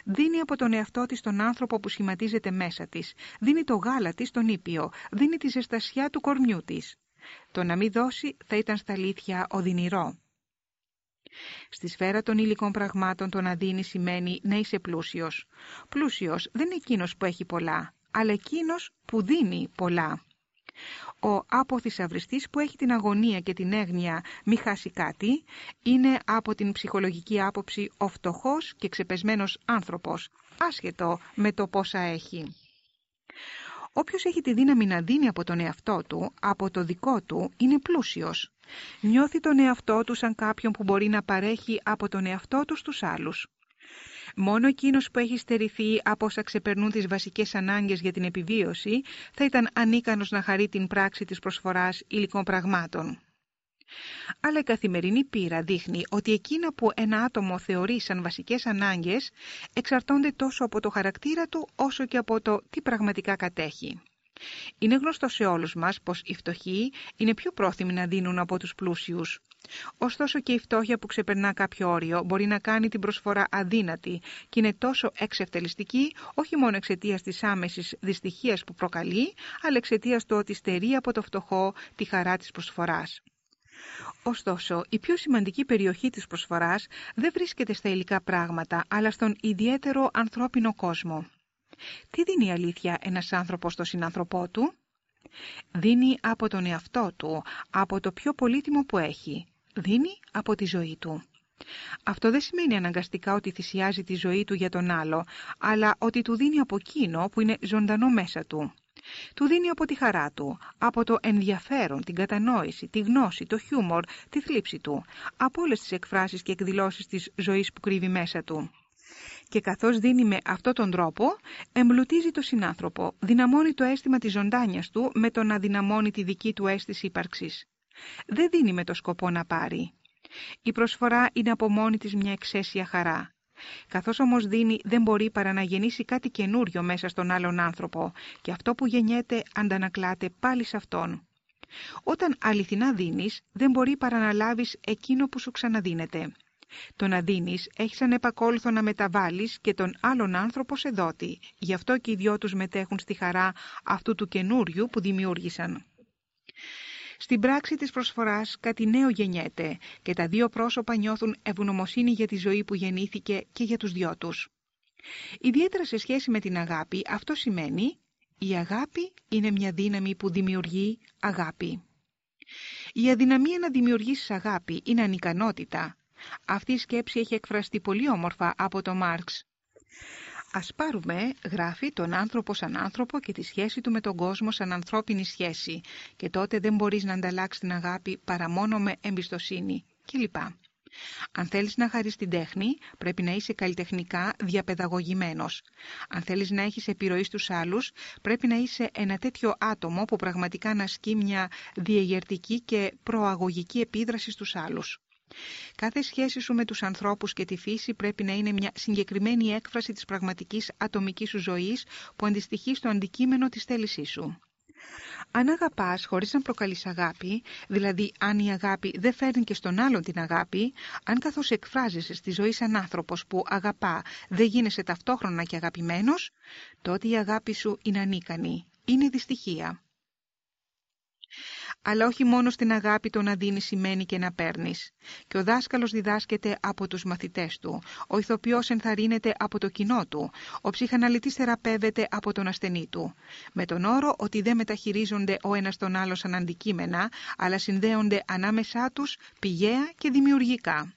Δίνει από τον εαυτό της τον άνθρωπο που σχηματίζεται μέσα της, δίνει το γάλα της τον ήπιο, δίνει τη ζεστασιά του κορμιού της. Το να μην δώσει θα ήταν στα αλήθεια οδυνηρό. Στη σφαίρα των υλικών πραγμάτων το να δίνει σημαίνει να είσαι πλούσιος. Πλούσιος δεν είναι εκείνος που έχει πολλά, αλλά εκείνος που δίνει πολλά. Ο αποθυσαυριστής που έχει την αγωνία και την έγνοια μη χάσει κάτι είναι από την ψυχολογική άποψη ο φτωχός και ξεπεσμένος άνθρωπος, άσχετο με το πόσα έχει. Όποιος έχει τη δύναμη να δίνει από τον εαυτό του, από το δικό του, είναι πλούσιος. Νιώθει τον εαυτό του σαν κάποιον που μπορεί να παρέχει από τον εαυτό του στους άλλους. Μόνο εκείνος που έχει στερηθεί από όσα ξεπερνούν τις βασικές ανάγκες για την επιβίωση θα ήταν ανίκανος να χαρεί την πράξη της προσφοράς υλικών πραγμάτων. Αλλά η καθημερινή πείρα δείχνει ότι εκείνα που ένα άτομο θεωρεί σαν βασικές ανάγκες εξαρτώνται τόσο από το χαρακτήρα του όσο και από το τι πραγματικά κατέχει. Είναι γνωστό σε όλους μας πως οι φτωχοί είναι πιο πρόθυμοι να δίνουν από τους πλούσιους. Ωστόσο και η φτώχεια που ξεπερνά κάποιο όριο μπορεί να κάνει την προσφορά αδύνατη και είναι τόσο εξευτελιστική όχι μόνο εξαιτίας της άμεσης δυστυχίας που προκαλεί, αλλά εξαιτίας του ότι στερεί από το φτωχό τη χαρά της προσφοράς. Ωστόσο, η πιο σημαντική περιοχή της προσφοράς δεν βρίσκεται στα υλικά πράγματα, αλλά στον ιδιαίτερο ανθρώπινο κόσμο. Τι δίνει η αλήθεια ένας άνθρωπος στον συνάνθρωπό του; Δίνει από τον εαυτό του, από το πιο πολύτιμο που έχει. Δίνει από τη ζωή του. Αυτό δεν σημαίνει αναγκαστικά ότι θυσιάζει τη ζωή του για τον άλλο, αλλά ότι του δίνει από εκείνο που είναι ζωντανό μέσα του. Του δίνει από τη χαρά του, από το ενδιαφέρον, την κατανόηση, τη γνώση, το χιούμορ, τη θλίψη του, από όλες τις εκφράσεις και εκδηλώσεις της ζωής που κρύβει μέσα του. Και καθώς δίνει με αυτόν τον τρόπο, εμπλουτίζει το συνάνθρωπο, δυναμώνει το αίσθημα της ζωντάνιας του με το να δυναμώνει τη δική του αίσθηση ύπαρξης. Δεν δίνει με το σκοπό να πάρει. Η προσφορά είναι από μόνη της μια εξαίσια χαρά. Καθώς όμως δίνει δεν μπορεί παρά να γεννήσει κάτι καινούριο μέσα στον άλλον άνθρωπο και αυτό που γεννιέται αντανακλάται πάλι σε αυτόν. Όταν αληθινά δίνεις δεν μπορεί παρά να λάβεις εκείνο που σου ξαναδίνεται. Το να δίνεις έχει σαν επακόλουθο να μεταβάλεις και τον άλλον άνθρωπο σε δότη. Γι' αυτό και οι δυο τους μετέχουν στη χαρά αυτού του καινούριου που δημιούργησαν. Στην πράξη της προσφοράς κάτι νέο γεννιέται και τα δύο πρόσωπα νιώθουν ευγνωμοσύνη για τη ζωή που γεννήθηκε και για τους δυο τους. Ιδιαίτερα σε σχέση με την αγάπη, αυτό σημαίνει η αγάπη είναι μια δύναμη που δημιουργεί αγάπη. Η αδυναμία να δημιουργήσεις αγάπη είναι ανικανότητα. Αυτή η σκέψη έχει εκφραστεί πολύ όμορφα από τον Μάρξ. Ας πάρουμε, γράφει, τον άνθρωπο σαν άνθρωπο και τη σχέση του με τον κόσμο σαν ανθρώπινη σχέση και τότε δεν μπορείς να ανταλλάξεις την αγάπη παρά μόνο με εμπιστοσύνη κλπ. Αν θέλεις να χαρείς την τέχνη, πρέπει να είσαι καλλιτεχνικά διαπαιδαγωγημένος. Αν θέλεις να έχεις επιρροή στους άλλους, πρέπει να είσαι ένα τέτοιο άτομο που πραγματικά να ασκεί μια διεγερτική και προαγωγική επίδραση στους άλλους. Κάθε σχέση σου με τους ανθρώπους και τη φύση πρέπει να είναι μια συγκεκριμένη έκφραση της πραγματικής ατομικής σου ζωής που αντιστοιχεί στο αντικείμενο της θέλησής σου. Αν αγαπάς χωρίς να προκαλείς αγάπη, δηλαδή αν η αγάπη δεν φέρνει και στον άλλον την αγάπη, αν καθώς εκφράζεσαι στη ζωή σαν άνθρωπος που αγαπά δεν γίνεσαι ταυτόχρονα και αγαπημένος, τότε η αγάπη σου είναι ανίκανη, είναι δυστυχία. Αλλά όχι μόνος στην αγάπη το να δίνει σημαίνει και να παίρνεις. Και ο δάσκαλος διδάσκεται από τους μαθητές του. Ο ηθοποιός ενθαρρύνεται από το κοινό του. Ο ψυχαναλυτής θεραπεύεται από τον ασθενή του. Με τον όρο ότι δεν μεταχειρίζονται ο ένας τον άλλο σαν αντικείμενα, αλλά συνδέονται ανάμεσά τους πηγαία και δημιουργικά.